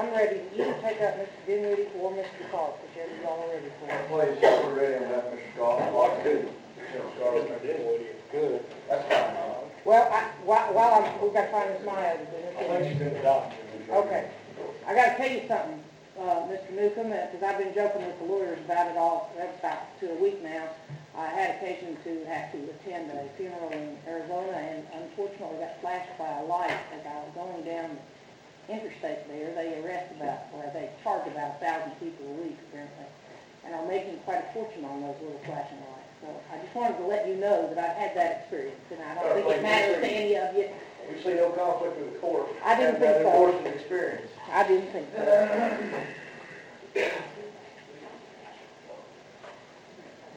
I'm ready, you can take up Mr. Dinwiddie or Mr. Clark, whichever y'all are ready for. Please, if we're ready on that, Mr. Scott, I'd like to, Mr. Scott, Mr. Dinwiddie is good. that's fine, uh, Well, I, while, while I'm, we've got to find this my other I think business. she's been adopted. Okay, I gotta tell you something, uh, Mr. Newcomb, because I've been joking with the lawyers about it all, that's about to a week now. I had occasion to have to attend a funeral in Arizona, and unfortunately got flashed by a light as I was going down the interstate there. They arrest about, or they charge about a thousand people a week apparently, and are making quite a fortune on those little flashing lights. So I just wanted to let you know that I've had that experience, and I don't think it matters to any of you. we see no conflict with the court. I didn't think so. enforcement experience. I didn't think so.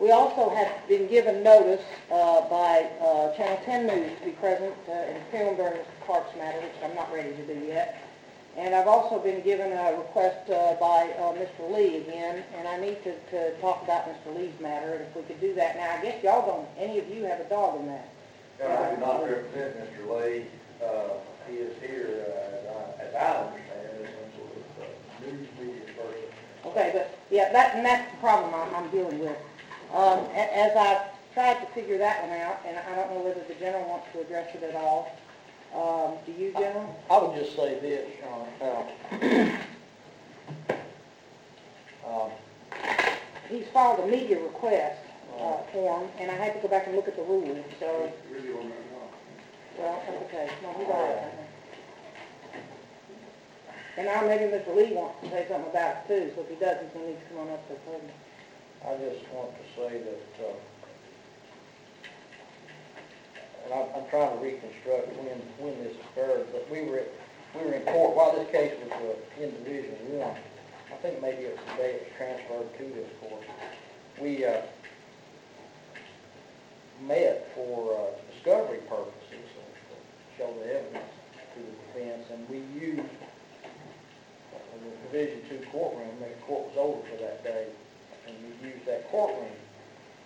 We also have been given notice uh, by uh, Channel 10 News to be present uh, and film during Mr. Clark's matter, which I'm not ready to do yet. And I've also been given a request uh, by uh, Mr. Lee again, and I need to to talk about Mr. Lee's matter, and if we could do that now. I guess y'all don't, any of you have a dog in that? And I do not represent Mr. Lee, uh, he is here, uh, as I, as I understand, as some sort of, uh, news media person. Okay, but, yeah, that, and that's the problem I'm, I'm dealing with. Um, a- as I've tried to figure that one out, and I don't know whether the general wants to address it at all. Um, do you, general? I would just say this, Sean, uh, um, He's filed a media request, uh, form, and I had to go back and look at the rules, so, Really on that one. well, that's okay, no, he's all right. And now maybe Mr. Lee wants to say something about it too, so if he does, he's gonna need to come on up to the podium. I just want to say that, uh, and I'm, I'm trying to reconstruct when, when this occurred, but we were, at- we were in court, while this case was uh, in Division One, I think maybe it was the day it was transferred to this court, we, uh, met for, uh, discovery purposes, uh, to show the evidence to the defense, and we used uh, the Division Two courtroom, the court was over for that day, and we used that courtroom.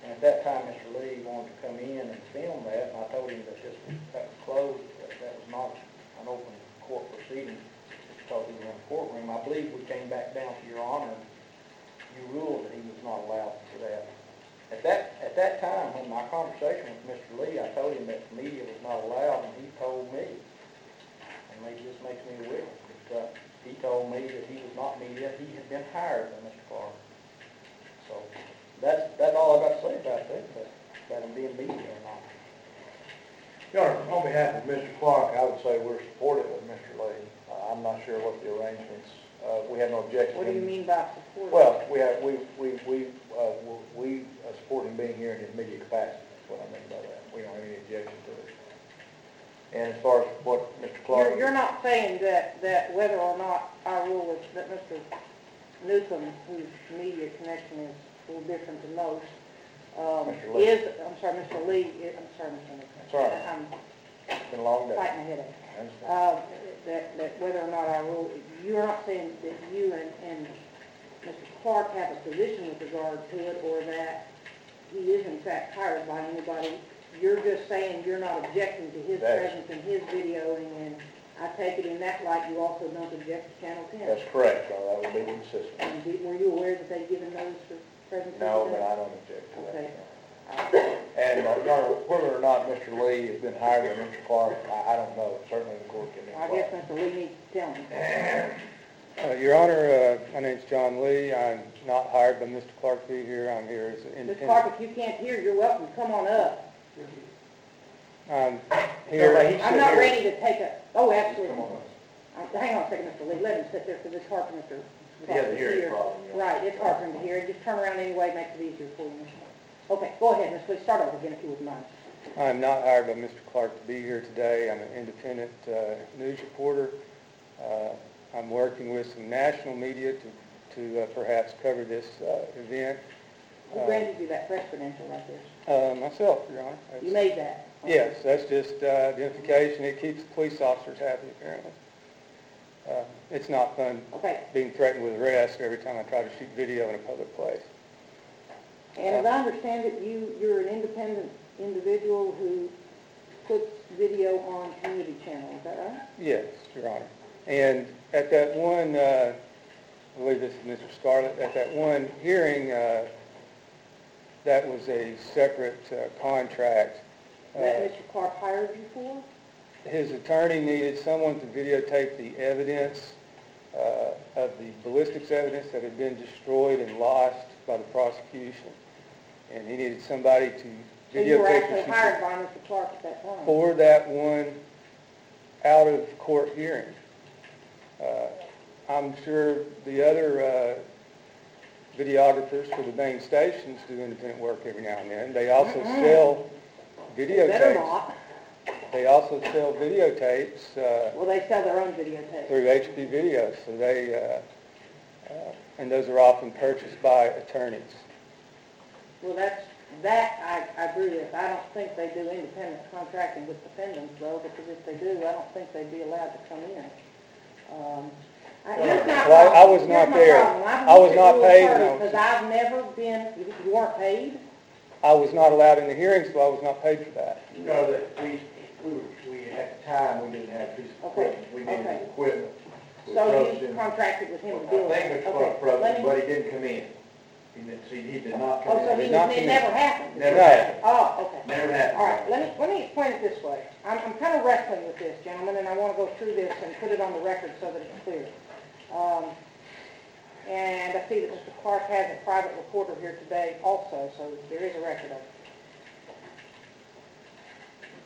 And at that time, Mr. Lee wanted to come in and film that, and I told him that this, was- that was closed, that that was not an open court proceeding, because he was in a courtroom. I believe we came back down to your honor, you ruled that he was not allowed for that. At that, at that time, when my conversation with Mr. Lee, I told him that the media was not allowed, and he told me, and maybe this makes me a witness, but, uh, he told me that he was not media, he had been hired by Mr. Clark. So, that's, that's all I've got to say about that, but, about him being media or not. Your Honor, on behalf of Mr. Clark, I would say we're supportive of Mr. Lee. Uh, I'm not sure what the arrangements, uh, we have no objection. What do you mean by support? Well, we have, we, we, we, uh, we uh, support him being here in his media capacity, that's what I mean by that. We don't have any objection to it. And as far as what Mr. Clark. You're, you're not saying that, that whether or not our rule is, that Mr. Newcomb, whose media connection is a little different than most, um, Mr. Lee. is, I'm sorry, Mr. Lee, i- I'm sorry, Mr. Newcomb. That's all right. I'm It's been a long day. fighting a headache. I understand. Uh, that, that whether or not our rule, you're not saying that you and, and Mr. Clark have a position with regard to it, or that he is in fact hired by anybody. You're just saying you're not objecting to his That's- presence and his videoing, and I take it in that light, you also don't object to Channel 10. That's correct, Your that would be consistent. And did- were you aware that they'd given notice for presentation? No, but I don't object to Okay. that. And, uh, Your Honor, whether or not Mr. Lee has been hired by Mr. Clark, I, I don't know, certainly the court can I inquire. guess Mr. Lee needs to tell me. Uh, Your Honor, uh, my name's John Lee. I'm not hired by Mr. Clark to be here. I'm here as an Ms. Clark, independent. if you can't hear, you're welcome to come on up. I'm here, I'm not ready to take a, oh, absolutely. Uh, Hang on a second, Mr. Lee, let him sit there, because it's hard for Mr. He has a hearing hear. problem, yeah. Right, it's hard for him to hear, just turn around anyway, makes it easier for you. Okay, go ahead, Ms. Lee, start over again if you would mind. I'm not hired by Mr. Clark to be here today. I'm an independent uh, news reporter. Uh, I'm working with some national media to to uh, perhaps cover this uh, event. Who granted you that press credential right there? Uh, Myself, Your Honor. That's- You made that? Yes, that's just uh, identification. It keeps the police officers happy, apparently. Uh, It's not fun Okay, being threatened with arrest every time I try to shoot video in a public place. and as I understand it, you, you're an independent individual who puts video on community channel, is that right? Yes, Your Honor. And at that one, uh, I believe this is Mr. Scarlett, at that one hearing, uh, that was a separate uh, contract. That Uh, Mr. Clark hired you for? His attorney needed someone to videotape the evidence, uh, of the ballistics evidence that had been destroyed and lost by the prosecution. And he needed somebody to So you were videotape actually the hired by Mr. Clark at that time? for that one out-of-court hearing. Uh, I'm sure the other uh, videographers for the main stations do independent work every now and then. They also sell Better videotapes. not. They also sell videotapes uh, Well, they sell their own videotapes. through HP Video, so they, uh, uh, and those are often purchased by attorneys. Well, that's, that I, I agree with. I don't think they do independent contracting with defendants though, because if they do, I don't think they'd be allowed to come in. Um, I- Well, I- I was not there. I've was not paid, Because I've never been, you you weren't paid? I was not allowed in the hearing, so I was not paid for that. No, that we, we we, at the time, we didn't have a piece of Okay, equipment. We needed okay. equipment. We So trusted you him. contracted with him to I deal with think it? Mr. Okay, approached let him, me- but he didn't come in. He didn't, see, he did not come Oh, so he, did not it come in. never happened? Never happened. Oh, okay. Never happened. All right, let me, let me explain it this way. I'm, I'm kind of wrestling with this, gentlemen, and I want to go through this and put it on the record so that it's clear. Um, and I see that Mr. Clark has a private reporter here today also, so there is a record of it.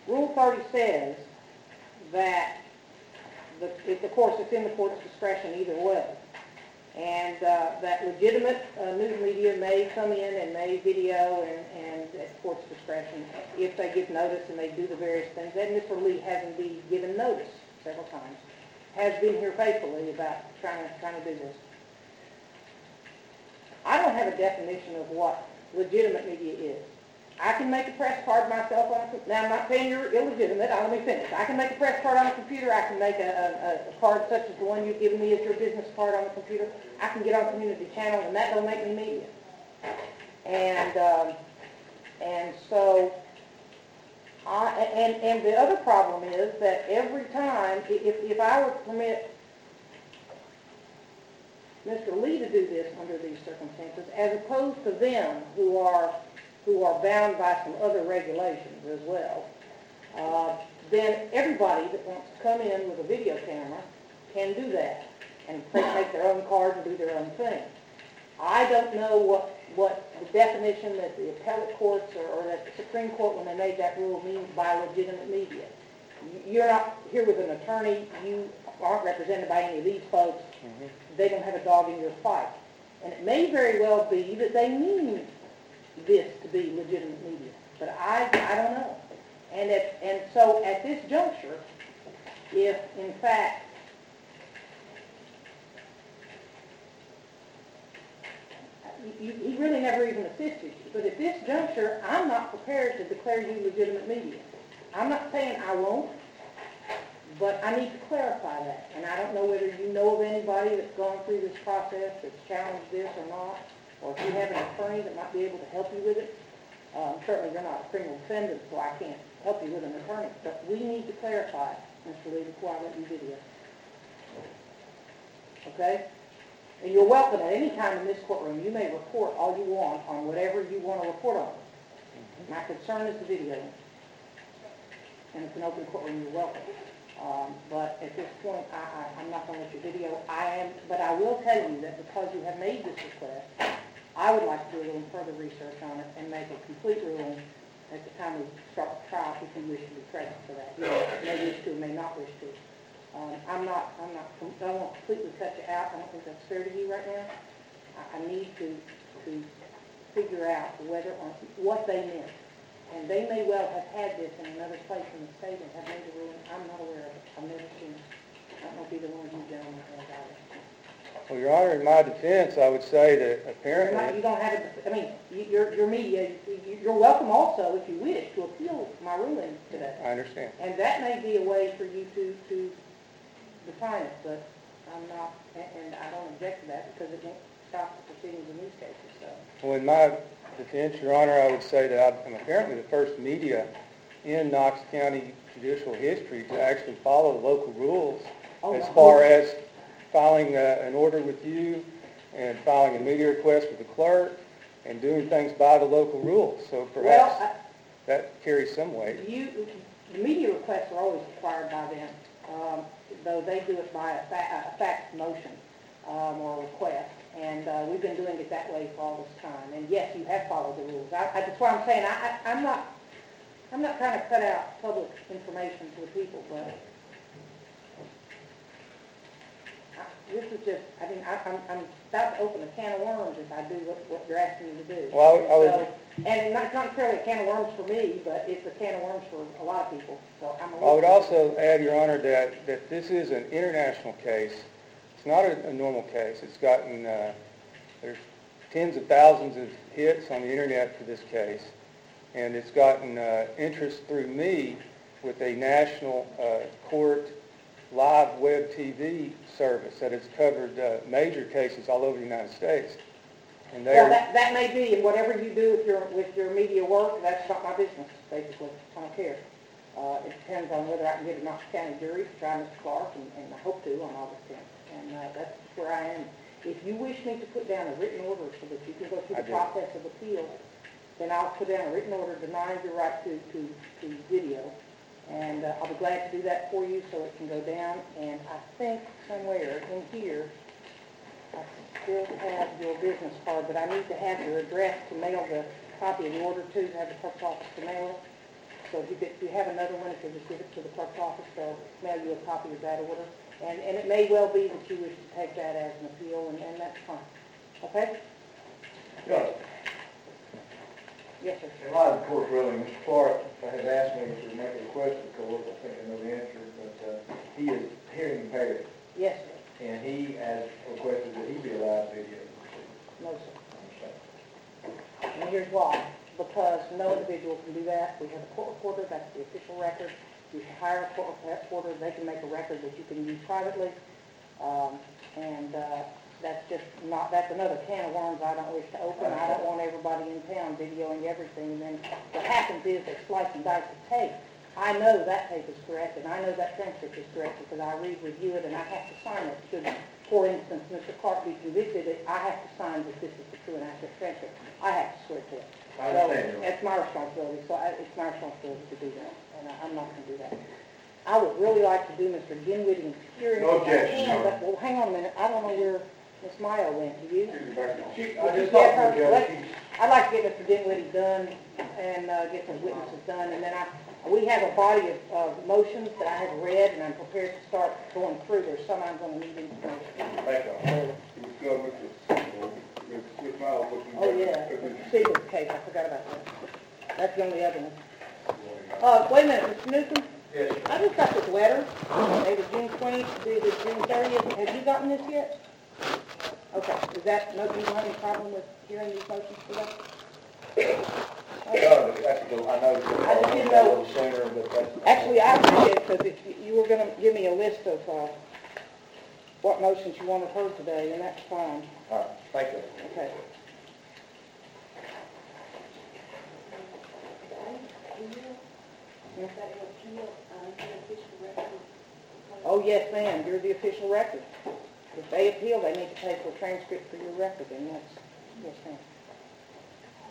Rule 30 says that, the, of course, it's in the court's discretion either way. And uh, that legitimate uh, news media may come in and may video and, and at court's discretion if they give notice and they do the various things. And Mr. Lee has indeed given notice several times, has been here faithfully about trying, trying to do this. I don't have a definition of what legitimate media is. I can make a press card myself on a, now I'm not saying you're illegitimate, I'll let me finish. I can make a press card on a computer, I can make a, a, a card such as the one you've given me as your business card on the computer. I can get on community channel and that don't make me media. And, um, and so, I, and, and the other problem is that every time, if, if I were to permit Mr. Lee to do this under these circumstances, as opposed to them who are, who are bound by some other regulations as well, uh, then everybody that wants to come in with a video camera can do that and they make their own cards and do their own thing. I don't know what, what the definition that the appellate courts or, or that the Supreme Court, when they made that rule, means by legitimate media. You- You're not here with an attorney, you aren't represented by any of these folks, they don't have a dog in your fight. And it may very well be that they mean this to be legitimate media, but I, I don't know. And if, and so at this juncture, if in fact you, he really never even assisted you, but at this juncture, I'm not prepared to declare you legitimate media. I'm not saying I won't, but I need to clarify that, and I don't know whether you know of anybody that's gone through this process that's challenged this or not, or if you have an attorney that might be able to help you with it. Um, certainly you're not a criminal defendant, so I can't help you with an attorney, but we need to clarify, Mr. Lee, before I let you video. Okay? And you're welcome at any time in this courtroom, you may report all you want on whatever you want to report on. My concern is the video. And it's an open courtroom, you're welcome. Um, but at this point, I, I, I'm not going to let you video. I am, but I will tell you that because you have made this request, I would like to do a little further research on it and make a complete ruling at the time we start the trial, if you wish to be present for that. May wish to, may not wish to. Um, I'm not, I'm not, I don't want to completely cut you out. I don't think that's fair to you right now. I, I need to, to figure out whether, or what they meant. And they may well have had this in another place in the state and have made a ruling. I'm not aware of it. I've never seen it. I don't know if either one of you gentlemen has either. Well, Your Honor, in my defense, I would say that You're not- apparently, You don't have, it. I mean, you- your, your media, you- you're welcome also, if you wish, to appeal my ruling today. I understand. And that may be a way for you to, to define it, but I'm not, and, and I don't object to that because it won't stop the proceedings in these cases, so. Well, in my defense, Your Honor, I would say that I'm apparently the first media in Knox County judicial history to actually follow the local rules Oh, as far as filing uh, an order with you and filing a media request with the clerk and doing things by the local rules. So Well, perhaps I- that carries some weight. You, the media requests are always required by them, um, though they do it by a fa- a fax motion, um, or request. And, uh, we've been doing it that way for all this time. And yes, you have followed the rules. I, I, that's why I'm saying, I, I, I'm not, I'm not trying to cut out public information to the people, but I- this is just, I mean, I, I'm, I'm about to open a can of worms if I do what, what you're asking me to do. Well, I would- So, And it's not not necessarily a can of worms for me, but it's a can of worms for a lot of people, so I'm a little... I would also add, Your Honor, that, that this is an international case. It's not a, a normal case. It's gotten, uh, there's tens of thousands of hits on the internet for this case. And it's gotten, uh, interest through me with a national, uh, court live web TV service that has covered, uh, major cases all over the United States. And Well, that, that may be, and whatever you do with your, with your media work, that's not my business, basically, I don't care. Uh, it depends on whether I can get a Knox County jury to try Mr. Clark, and, and I hope to on August tenth, and, uh, that's where I am. If you wish me to put down a written order so that you can go through the process of appeal, then I'll put down a written order denying your right to, to, to video, and, uh, I'll be glad to do that for you so it can go down, and I think somewhere in here, I still have your business card, but I need to have your address to mail the copy of the order to, have the clerk's office to mail it. So if you get, if you have another one, if you just give it to the clerk's office, they'll mail you a copy of that order. And, and it may well be that you wish to take that as an appeal, and, and that's fine. Okay? Yeah. Yes, sir. In light of the court ruling, Mr. Clark has asked me to make a request to the court, I think I know the answer, but, uh, he is hearing impaired, Yes, sir. and he has requested that he be allowed video. No, sir. And here's why, because no individual can do that. We have a court reporter, that's the official record. You can hire a court reporter, they can make a record that you can use privately. Um, and, uh, that's just not, that's another can of worms I don't wish to open. I don't want everybody in town videoing everything. And then what happens is they slice and dice the tape. I know that tape is correct, and I know that transcript is correct because I read, review it, and I have to sign it. Should, for instance, Mr. Clark be convicted, I have to sign that this is the true and accurate transcript. I have to swear to it. I understand, So it's my responsibility, so I, it's my responsibility to do that, and I, I'm not gonna do that. I would really like to do Mr. Dinwiddie's hearing. No if I objection, can, Your Honor. But, well, hang on a minute, I don't know where Miss Mayo went, do you? She, I you just talked her- to the let- judge, I'd like to get Mr. Dinwiddie done and, uh, get some witnesses done, and then I, we have a body of, of motions that I have read, and I'm prepared to start going through. There's some I'm gonna need information. thank you. Oh, yeah, the Stevens case, I forgot about that. That's the only other one. Uh, wait a minute, Mr. Newcomb, Yes. I just got this letter, dated June twentieth, dated June thirtieth. Have you gotten this yet? Okay, is that, no, you don't have any problem with hearing these motions today? No, I know, it's I just didn't know- little sooner, but that's. Actually, I appreciate it, because if you- you were gonna give me a list of, uh, what motions you wanted heard today, and that's fine, All right, thank you. okay. Oh, yes, ma'am, you're the official record. If they appeal, they need to pay for a transcript for your record, and that's, yes, ma'am.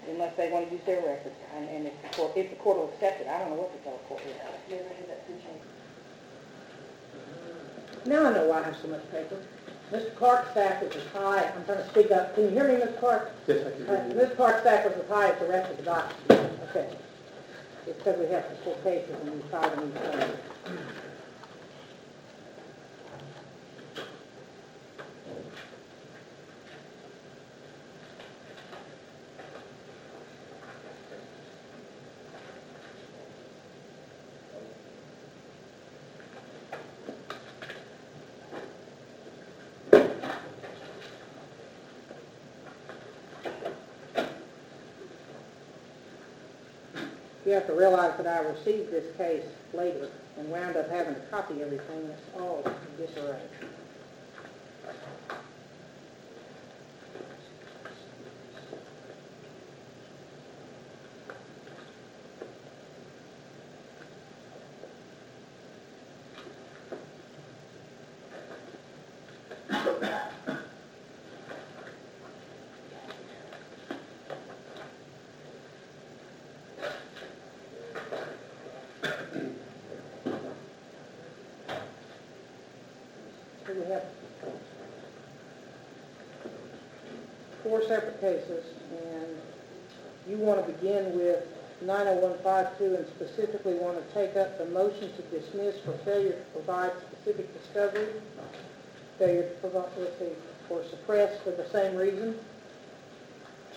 Unless they want to use their record, and, and if the court, if the court will accept it, I don't know what the tell the court will. Now I know why I have so much paper. Mr. Clark's staff is as high, I'm trying to speak up, can you hear me, Mr. Clark? Yes, I can hear you. Mr. Clark's staff is as high as the rest of the document, okay. It's because we have four cases and we file them each time. You have to realize that I received this case later and wound up having to copy everything. It's all disarray. Four separate cases, and you want to begin with 90152 and specifically want to take up the motion to dismiss for failure to provide specific discovery, failure to provide, or suppress for the same reason,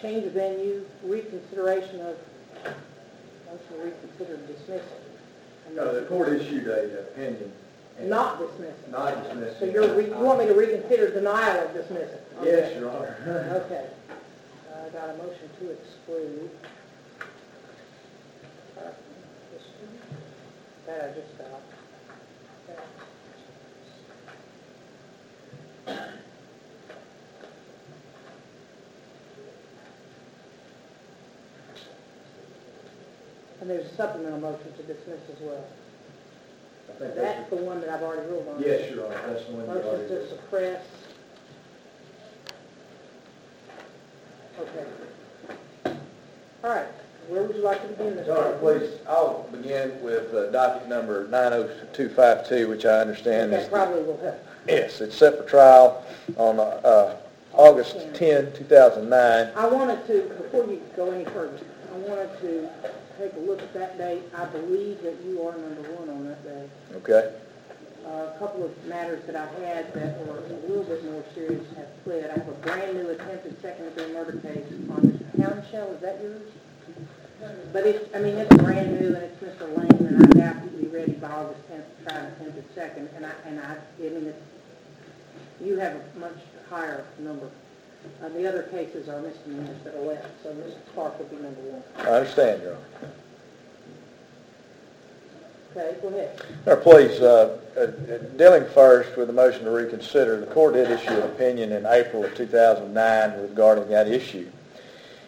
change of venue, reconsideration of, motion to reconsider dismissal. No, the court issued a opinion. Not dismissal. Not dismissal. So you're, re- you want me to reconsider denial of dismissal? Yes, Your Honor. Okay. I got a motion to exclude. Uh, That I just got. And there's a supplemental motion to dismiss as well. Think That's that's, the one that I've already ruled on. yes, Your Honor, that's the one you Motion already to suppress. Okay. All right, where would you like to begin, Mr. Your Honor, please, I'll begin with uh, docket number 90252, which I understand is, That probably will help. yes, it's set for trial on uh, August 10, 2009. I wanted to, before you go any further, I wanted to take a look at that date. I believe that you are number one on that day. Okay? Uh, A couple of matters that I had that were a little bit more serious have pled. I have a brand-new attempted second-degree murder case on Mr. Townshell, is that yours? But it's, I mean, it's brand new, and it's Mr. Lane, and I doubt he'll be ready by August tenth to try an attempted second, and I, and I, I mean, it's, you have a much higher number. Uh, the other cases are misdemeanors that are left, so Mr. Clark will be number one. I understand, Your Honor. Okay, go ahead. Now, please, uh, uh, dealing first with the motion to reconsider, the court did issue an opinion in April of 2009 regarding that issue.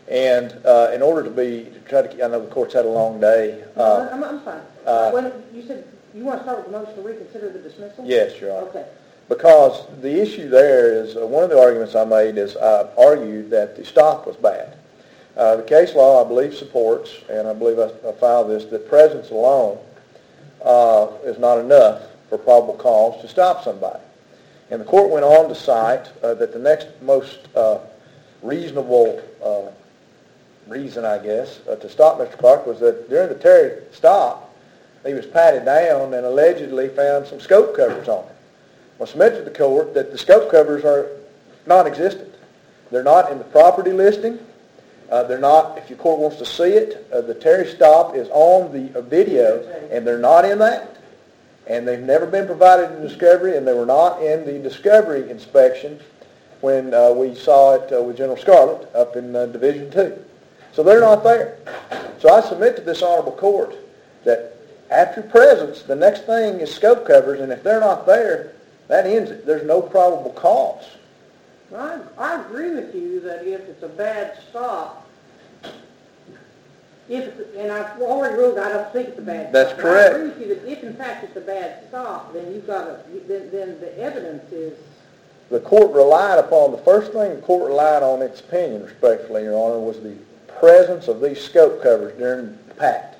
And uh, in order to be, to try to, I know the court's had a long day. No, uh, I'm, I'm fine. uh, When, you said, you want to start with the motion to reconsider the dismissal? Yes, Your Honor. Okay. Because the issue there is, uh, one of the arguments I made is I argued that the stop was bad. Uh, The case law, I believe, supports, and I believe I I filed this, that presence alone uh, is not enough for probable cause to stop somebody. And the court went on to cite uh, that the next most uh, reasonable uh, reason, I guess, to stop Mr. Clark was that during the Terry stop, he was patted down and allegedly found some scope covers on him. Well, submit to the court that the scope covers are non-existent. They're not in the property listing. Uh, they're not, if your court wants to see it, uh, the Terry stop is on the uh, video, and they're not in that. And they've never been provided in discovery, and they were not in the discovery inspection when uh, we saw it uh, with General Scarlett up in uh, Division Two. So they're not there. So I submit to this honorable court that after presence, the next thing is scope covers, and if they're not there, that ends it. There's no probable cause. I, I agree with you that if it's a bad stop, if, and I've already ruled I don't think it's a bad stop. That's correct. I agree with you that if in fact it's a bad stop, then you've got to, then, then the evidence is, The court relied upon, the first thing the court relied on its opinion, respectfully, Your Honor, was the presence of these scope covers during the pat.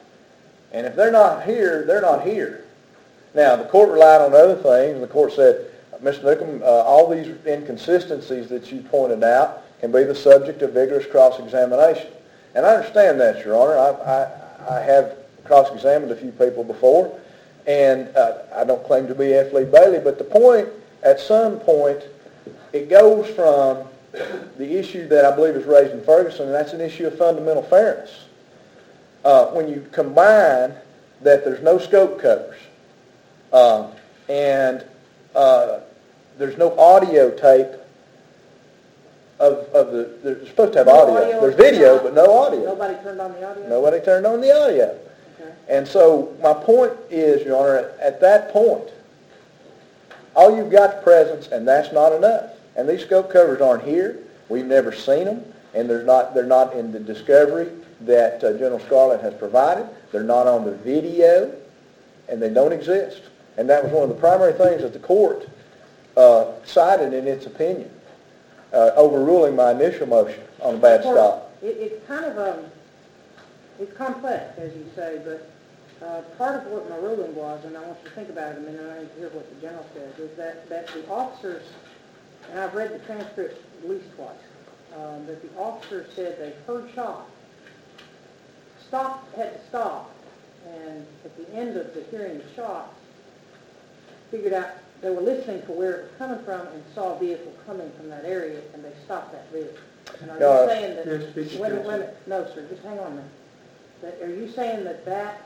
And if they're not here, they're not here. Now, the court relied on other things, the court said, Mr. Newcomb, uh, all these inconsistencies that you pointed out can be the subject of vigorous cross-examination. And I understand that, Your Honor. I, I, I have cross-examined a few people before, and uh, I don't claim to be F. Lee Bailey, but the point, at some point, it goes from the issue that I believe is raised in Ferguson, and that's an issue of fundamental fairness. Uh, when you combine that there's no scope covers, um, and uh, there's no audio tape of, of the, they're supposed to have No audio. audio, There's video, but no audio. nobody turned on the audio? Nobody turned on the audio. Okay. And so my point is, Your Honor, at, at that point, all you've got is presence, and that's not enough. And these scope covers aren't here. We've never seen them, and they're not, they're not in the discovery that uh, General Scarlett has provided. They're not on the video, and they don't exist. And that was one of the primary things that the court uh, cited in its opinion, uh, overruling my initial motion on a bad stop. It, it's kind of, um, it's complex, as you say, but, uh, part of what my ruling was, and I want you to think about it a minute, and I need to hear what the general says, is that, that the officers, and I've read the transcript at least twice, um, that the officer said they heard shots. Stopped, had to stop, and at the end of the hearing the shots, figured out, they were listening for where it was coming from and saw a vehicle coming from that area, and they stopped that vehicle. And are No, you uh, saying that, Yes, wait speak a minute, wait a minute, no, sir, just hang on a minute. That, are you saying that that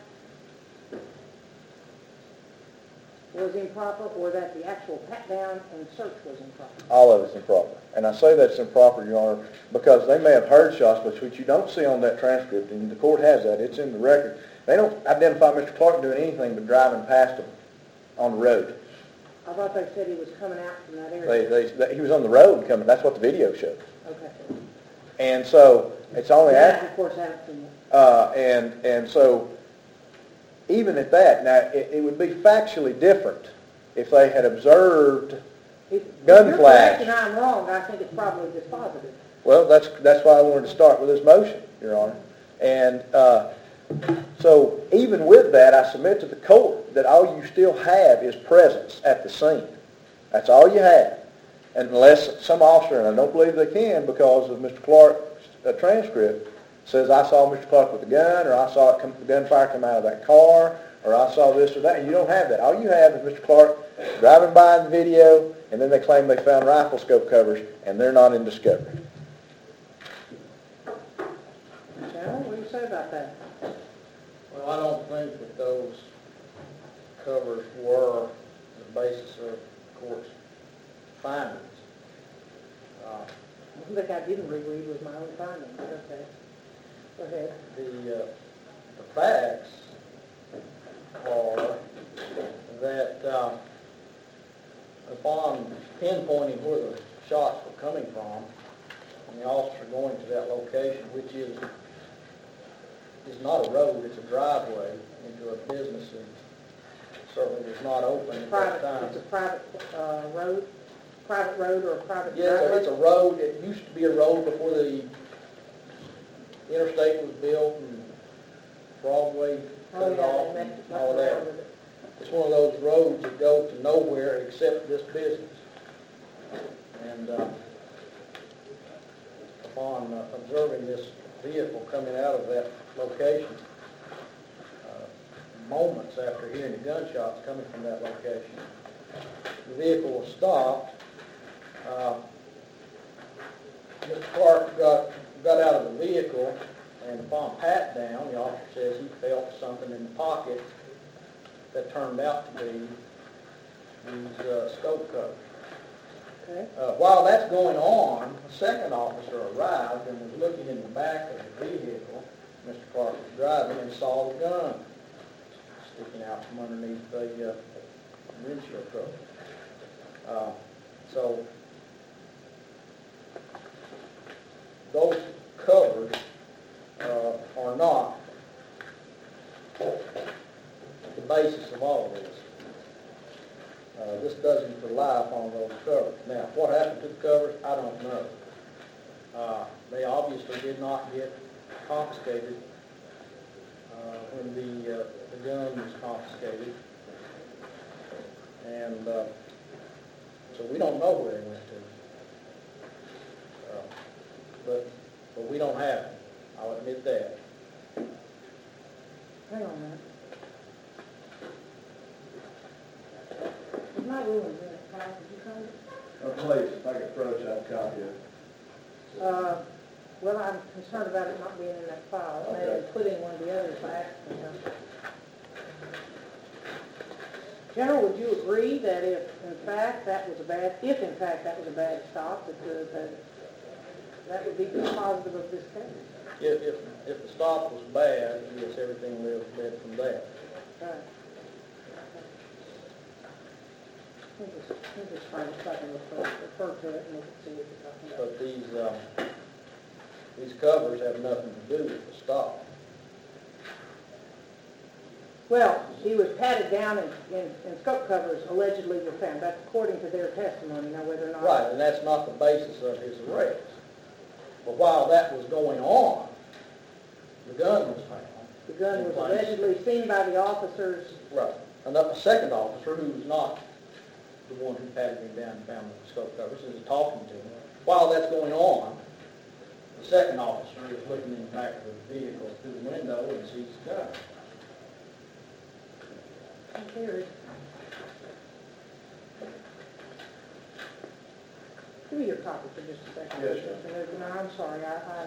was improper, or that the actual pat-down and search was improper? All of it's improper. And I say that's improper, Your Honor, because they may have heard shots, but which you don't see on that transcript, and the court has that, it's in the record. They don't identify Mr. Clark doing anything but driving past them on the road. I thought they said he was coming out from that They, area. they, that he was on the road coming, that's what the video showed. Okay. And so, it's only after, of course, it. uh, and, and so, even at that, now, it, it would be factually different if they had observed If Gun if flash. and I'm wrong, I think it's probably dispositive. Well, that's, that's why I wanted to start with this motion, Your Honor. And uh, so even with that, I submit to the court that all you still have is presence at the scene. That's all you have. And unless some officer, and I don't believe they can because of Mr. Clark's uh, transcript, says, I saw Mr. Clark with a gun, or I saw come, gunfire come out of that car, or I saw this or that. You don't have that. All you have is Mr. Clark driving by in the video, and then they claim they found rifle scope covers, and they're not in discovery. What do you say about that? I don't think that those covers were the basis of the court's findings. Uh, I think I didn't reread with my own findings, okay. Go ahead. The, uh, the facts are that uh, upon pinpointing where the shots were coming from, and the officer going to that location, which is, is not a road, it's a driveway into a business and certainly was not open at that Private, time. it's a private, uh, road, private road or a private Yes, driveway? it's a road, it used to be a road before the interstate was built and Broadway Oh, cut it yeah, off they and messed all around that. with it. It's one of those roads that go to nowhere except this business. And uh, upon uh, observing this vehicle coming out of that location, uh, moments after hearing the gunshots coming from that location, the vehicle was stopped. Uh, Mr. Clark got, got out of the vehicle, and upon pat down, the officer says he felt something in the pocket that turned out to be these uh, scope covers. Okay, Uh, While that's going on, a second officer arrived and was looking in the back of the vehicle Mr. Clark was driving and saw the gun sticking out from underneath the uh, windshield cover. Uh, So those covers uh, are not the basis of all of this. Uh, This doesn't rely upon those covers. Now, what happened to the covers, I don't know. Uh, They obviously did not get confiscated uh, when the, uh, the gun was confiscated. And uh, so we don't know where they went to. Uh, But, but we don't have them, I'll admit that. hang on a minute. Is my ruling in it, Kyle, did you find it? Oh, please, if I could approach that copy of it. Uh, well, I'm concerned about it not being in that file, it may Okay. have put one of the others by accident. General, would you agree that if, in fact, that was a bad, if in fact that was a bad stop, that the, that, that would be positive of this case? If, if, if the stop was bad, yes, everything would have from that. Right. Let me just, let me just find it, so I can refer, refer to it and we can see what you're talking about. But these, um, these covers have nothing to do with the stop. Well, he was patted down and, and, and scope covers allegedly were found. That's according to their testimony. Now, whether or not. Right, and that's not the basis of his arrest. But while that was going on, the gun was found. The gun was allegedly seen by the officers. Right. Another, a second officer who was not the one who patted him down and found the scope covers, is talking to him. While that's going on, The second officer is looking in the back of the vehicle through the window and sees the gun. Here. Give me your copy for just a second. Yes, sir. No, I'm sorry, I, I,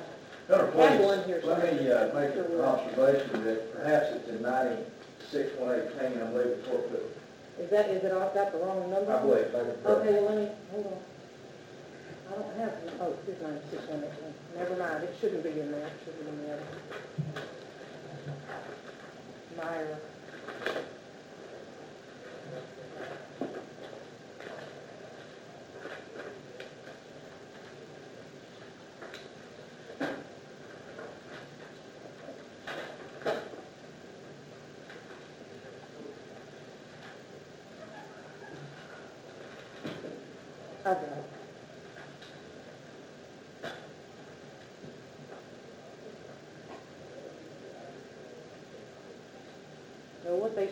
Governor, have one here, please, let me, uh, make an observation that perhaps it's in ninety-six, one eighteen, I believe it's what the, is that, is it, I've got the wrong number? I believe, were. Okay, let me, hold on. I don't have, oh, one eighteen. Never mind, it shouldn't be in there, it should be in the other. Myra.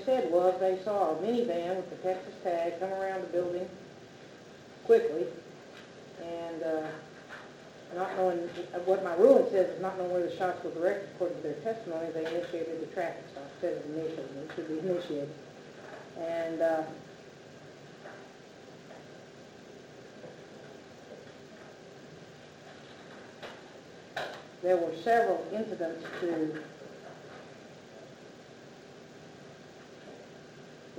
Said was they saw a minivan with the Texas tag come around the building quickly, and, uh, not knowing, what my ruling says is not knowing where the shots were directed according to their testimony, they initiated the traffic stop, said it initiated, it should be initiated. And, uh, there were several incidents to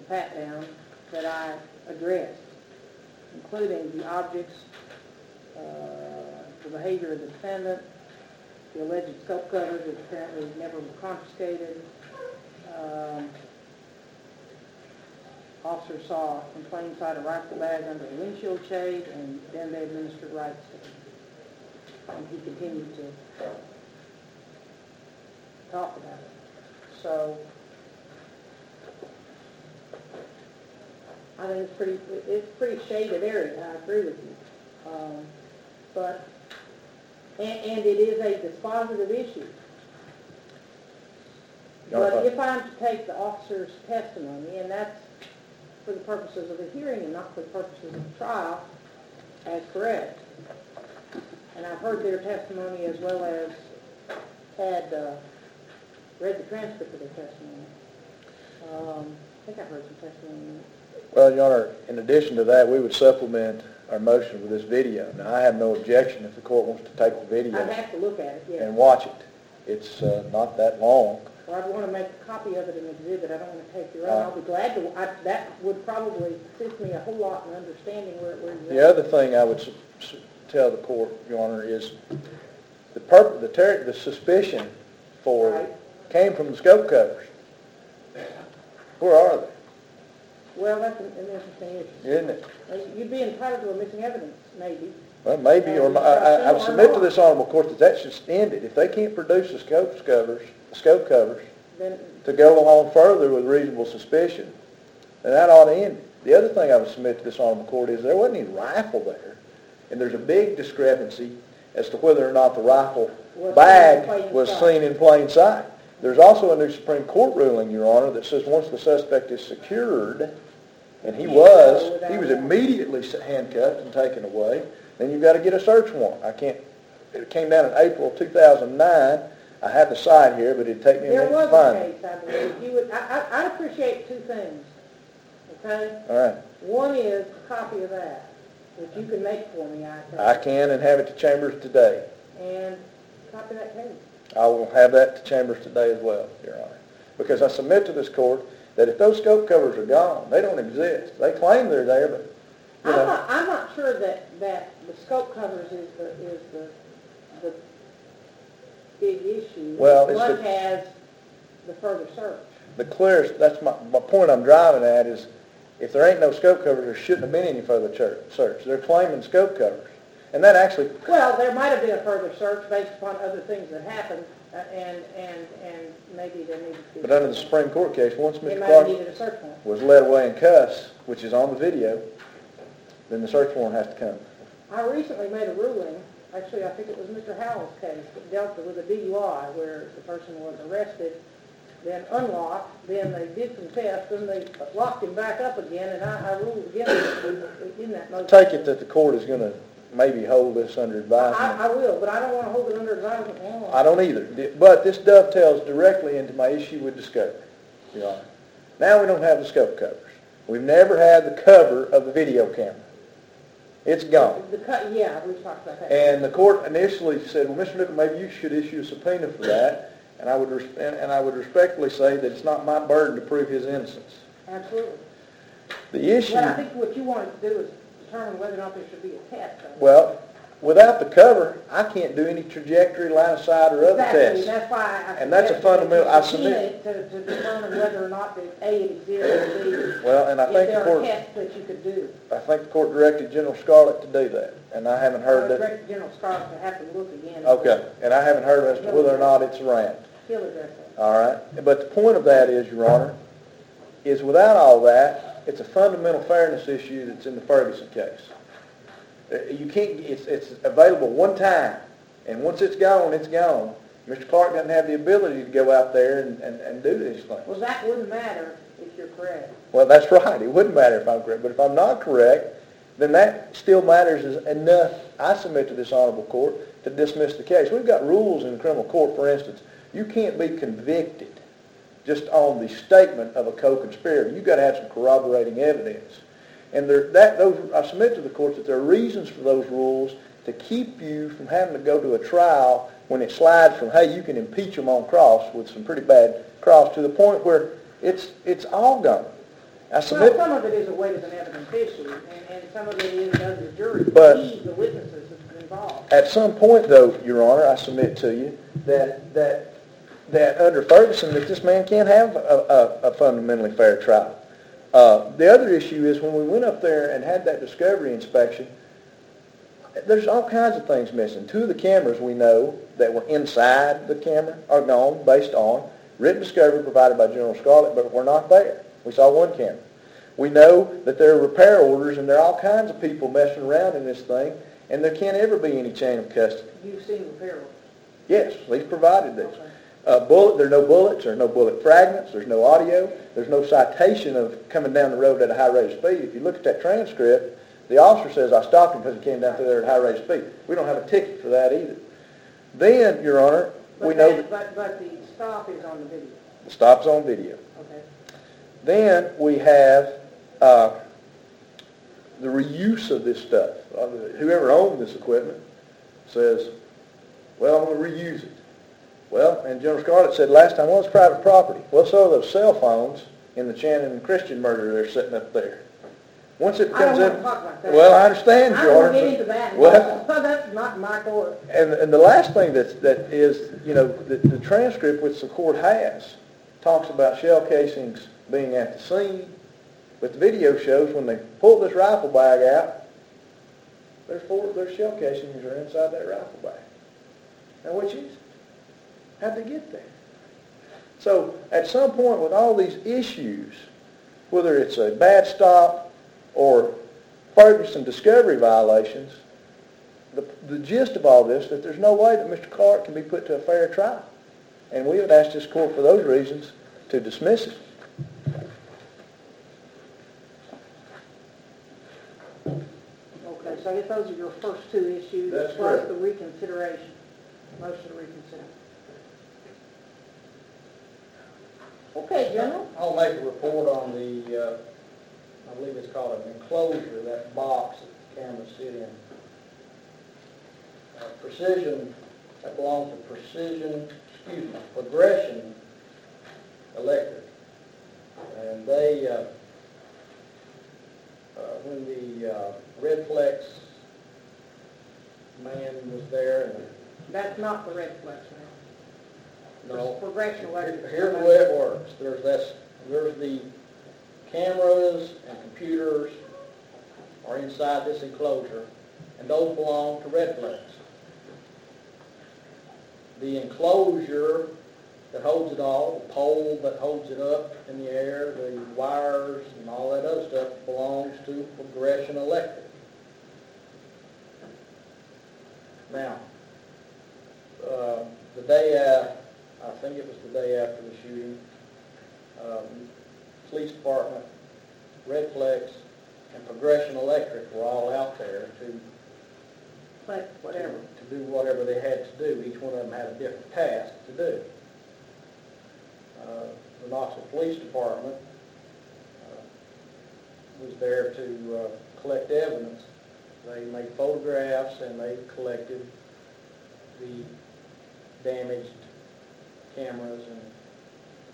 the pat-down that I addressed, including the objects, uh, the behavior of the defendant, the alleged scope covers that apparently never were confiscated. Um, Officer saw in plain sight a rifle bag under a windshield shade, and then they administered rights to him. And he continued to talk about it. So, I think it's pretty, it's a pretty shaded area, I agree with you. Um, But, and, and it is a dispositive issue. But if I'm to take the officer's testimony, and that's for the purposes of the hearing and not for the purposes of the trial, as correct, and I've heard their testimony as well as had, uh, read the transcript of their testimony. Um, I think I heard some testimony. Well, Your Honor, in addition to that, we would supplement our motion with this video. Now, I have no objection if the court wants to take the video I'd have to look at it, and watch it. It's uh, not that long. Or I'd want to make a copy of it in exhibit, I don't want to take your Uh, own, I'll be glad to, I, that would probably assist me a whole lot in understanding where, where you're at. The other thing I would s- s- tell the court, Your Honor, is the purpose, the ter, the suspicion for, Right. came from the scope covers. Where are they? Well, that's an an interesting issue. Isn't it? Uh, You'd be entitled to a missing evidence, maybe. Well, maybe, or, I, I I would submit to this honorable court that that should end it. If they can't produce the scope covers, the scope covers, Then, to go along further with reasonable suspicion, then that ought to end it. The other thing I would submit to this honorable court is there wasn't any rifle there, and there's a big discrepancy as to whether or not the rifle Was bag seen was seen in plain sight. There's also a new Supreme Court ruling, Your Honor, that says once the suspect is secured, and he was, he was immediately handcuffed and taken away, then you've got to get a search warrant. I can't, it came down in April of 2009. I have the site here, but it'd take me a there minute was to find a it. case, I believe, you would, I, I, I'd appreciate two things, okay? All right. One is a copy of that, which you can make for me, I think. I can and have it to Chambers today. And copy that case. I will have that to Chambers today as well, Your Honor. Because I submit to this court that if those scope covers are gone, they don't exist. They claim they're there, but, you I'm not, I'm not sure that, that the scope covers is the, is the, the big issue. Well, it's the- as the further search. the clearest, that's my, my point I'm driving at is if there ain't no scope covers, there shouldn't have been any further search. They're claiming scope covers. And that actually, Well, there might have been a further search based upon other things that happened, uh, and, and, and maybe there needed to be. but under the Supreme Court case, once Mr. Clark needed a search warrant. was led away in cuffs, which is on the video, then the search warrant has to come. I recently made a ruling, actually, I think it was Mr. Howell's case, that dealt with a DUI where the person was arrested, then unlocked, then they did some tests, then they locked him back up again, and I, I ruled against it in that motion. Take it that the court is going to maybe hold this under advisement. I, I will, but I don't wanna hold it under advisement long. I don't either, but this dovetails directly into my issue with Discovery, Your Honor. Now we don't have the scope covers. We've never had the cover of the video camera. It's gone. The cut, yeah, we've talked about that. And the court initially said, well, Mr. Newcomb, maybe you should issue a subpoena for that. And I would, res- and and I would respectfully say that it's not my burden to prove his innocence. Absolutely. The issue, But I think what you wanted to do is determine whether or not there should be a test. well, without the cover, I can't do any trajectory, line of sight, or other Exactly, tests. that's why I. And that's a fundamental- I submit- To, to determine whether or not that A, it exists, and B, Well, and I if think the court, tests that you could do. I think the court directed General Scarlett to do that. And I haven't heard that, direct General Scarlett to have to look again. okay. And I haven't heard as to whether or not it's around. He'll address that. All right, but the point of that is, Your Honor, is without all that, it's a fundamental fairness issue that's in the Ferguson case. Uh, You can't, it's, it's available one time, and once it's gone, it's gone. Mr. Clark doesn't have the ability to go out there and, and, and do these things. Well, that wouldn't matter if you're correct. Well, that's right, it wouldn't matter if I'm correct, but if I'm not correct, then that still matters as enough, I submit to this honorable court, to dismiss the case. We've got rules in criminal court, for instance, you can't be convicted just on the statement of a co-conspirator. You've got to have some corroborating evidence. And there, that, those, I submit to the court that there are reasons for those rules to keep you from having to go to a trial when it slides from, hey, you can impeach them on cross with some pretty bad cross to the point where it's, it's all gone. I Well, submit, some of it is a weight of an evidence issue, and, and some of it is does the jury But- the witnesses involved. at some point though, Your Honor, I submit to you that, that, that under Ferguson, that this man can't have a, a, a fundamentally fair trial. Uh, the other issue is when we went up there and had that discovery inspection, there's all kinds of things missing. Two of the cameras we know that were inside the camera are gone based on written discovery provided by General Scarlett, but we're not there. We saw one camera. We know that there are repair orders and there are all kinds of people messing around in this thing, and there can't ever be any chain of custody. You've seen the peril. Yes, he's provided these. Okay. Uh, bullet, there are no bullets, there are no bullet fragments, there's no audio, there's no citation of coming down the road at a high rate of speed. If you look at that transcript, the officer says, I stopped him because he came down through there at a high rate of speed. We don't have a ticket for that either. Then, Your Honor, we But know that, that but, but the stop is on the video, the stop's on video. okay? Then we have uh, the reuse of this stuff. Uh, Whoever owned this equipment says, well, I'm going to reuse it. Well, and General Scarlett said last time, well, it's private property. Well, so are those cell phones in the Channon and Christian murder they're sitting up there. Once it comes in... that. Well, I understand, I don't get into that. Well, That's not my court. and, and the last thing that's, that is, you know, the, the transcript which the court has talks about shell casings being at the scene, but the video shows when they pull this rifle bag out, there's four, there's shell casings are inside that rifle bag. Now which is? How'd they get there? So at some point with all these issues, whether it's a bad stop or Ferguson discovery violations, the, the gist of all this, is that there's no way that Mr. Clark can be put to a fair trial. And we would ask this court for those reasons to dismiss it. Okay, so I guess those are your first two issues, That's plus correct. the reconsideration, motion to reconsider. Okay, General? I'll make a report on the, uh, I believe it's called an enclosure, that box that the cameras sit in. Uh, Precision, that belongs to Precision, excuse me, Progression Electric. And they, uh, uh, when the uh, Redflex man was there and That's not the Redflex now. No. Progression electric. Here's the way it works. There's this, there's the cameras and computers are inside this enclosure, and those belong to Redflex. The enclosure that holds it all, the pole that holds it up in the air, the wires and all that other stuff belongs to Progression Electric. Now, uh, the day, uh, I think it was the day after the shooting, um, police department, Redflex, and Progression Electric were all out there to but whatever. to do whatever they had to do. Each one of them had a different task to do. Uh, The Knoxville Police Department uh, was there to uh, collect evidence. They made photographs and they collected the damaged cameras and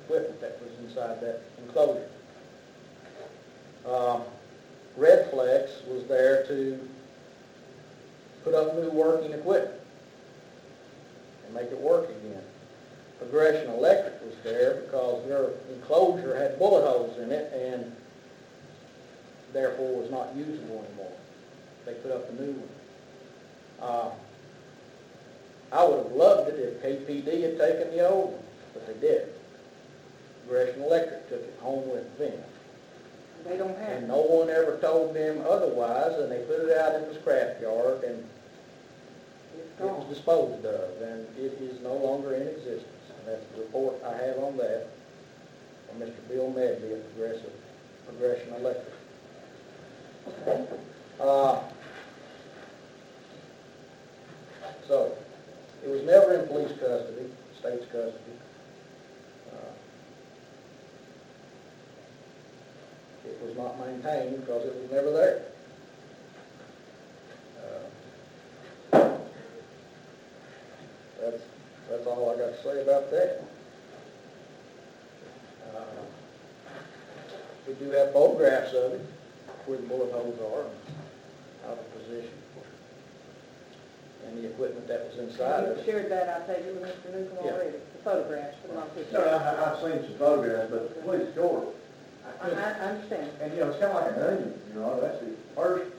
equipment that was inside that enclosure. Um, Redflex was there to put up new working equipment and make it work again. Progression Electric was there because their enclosure had bullet holes in it and therefore was not usable anymore. They put up a new one. Uh, I would have loved it if KPD had taken the old one, but they didn't. Progression Electric took it home with them. They don't have. And no one ever told them otherwise, and they put it out in the scrap yard, and it was disposed of, and it is no longer in existence. And that's the report I have on that from Mr. Bill Medley of Progressive, Progression Electric. Uh, So, it was never in police custody, state's custody. Uh, It was not maintained because it was never there. Uh, That's, that's all I got to say about that. Uh, We do have photographs of it, where the bullet holes are, out of position. And the equipment that was inside of You it. shared that, I take it with Mr. Newcomb Yeah. already, the photographs, put them on. No, I, I've seen some photographs, but the police court, I, I I I understand. and you know, it's kind of like an onion, you know, that's the first,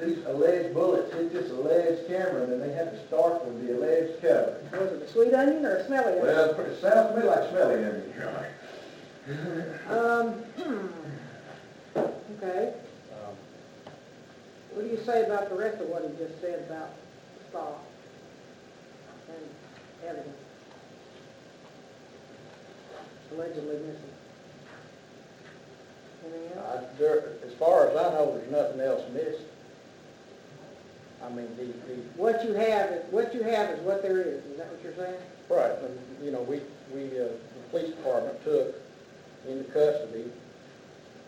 these alleged bullets hit this alleged camera, and then they have to start with the alleged cover. Was it a sweet onion or a smelly onion? Well, it sounds to me like smelly onion, you know. Um, hmm, okay. Um, What do you say about the rest of what he just said about stop and evidence? Allegedly missing. Anything else? I- there- As far as I know, there's nothing else missing. I mean, the, the What you have is, what you have is what there is, is that what you're saying? Right, and, you know, we, we, uh, the police department took into custody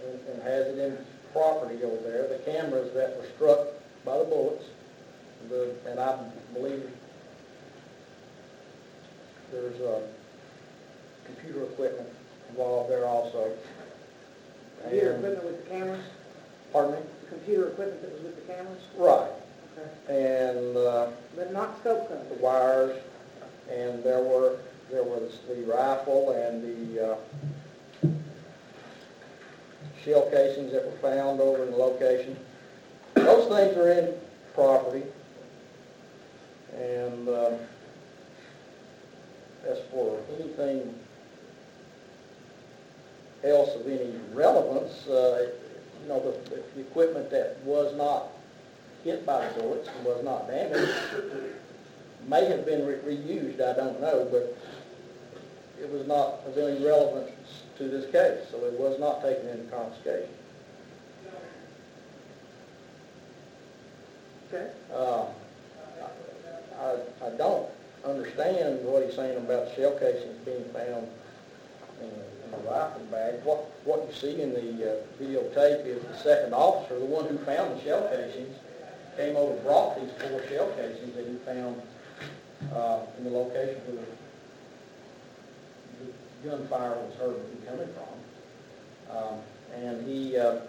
and, and has it in property over there, the cameras that were struck by the bullets, the, and I believe there's, uh, computer equipment involved there also. Computer And- equipment with the cameras, Pardon me? the computer equipment that was with the cameras? Right, Okay. and, uh, But not scope the cover? wires, and there were, there was the rifle and the, uh, shell casings that were found over in the location. Those things are in property, and, um, as for anything else of any relevance, uh, you know, the, the equipment that was not hit by the bullets and was not damaged may have been re- reused, I don't know, but it was not of any relevance to this case, so it was not taken into confiscation. Okay. Uh, I, I don't understand what he's saying about shell casings being found in in the rifle bag. What, what you see in the uh, videotape is the second officer, the one who found the shell casings, came over and brought these four shell casings that he found uh, in the location where the gunfire was heard to be coming from. Um, And he uh,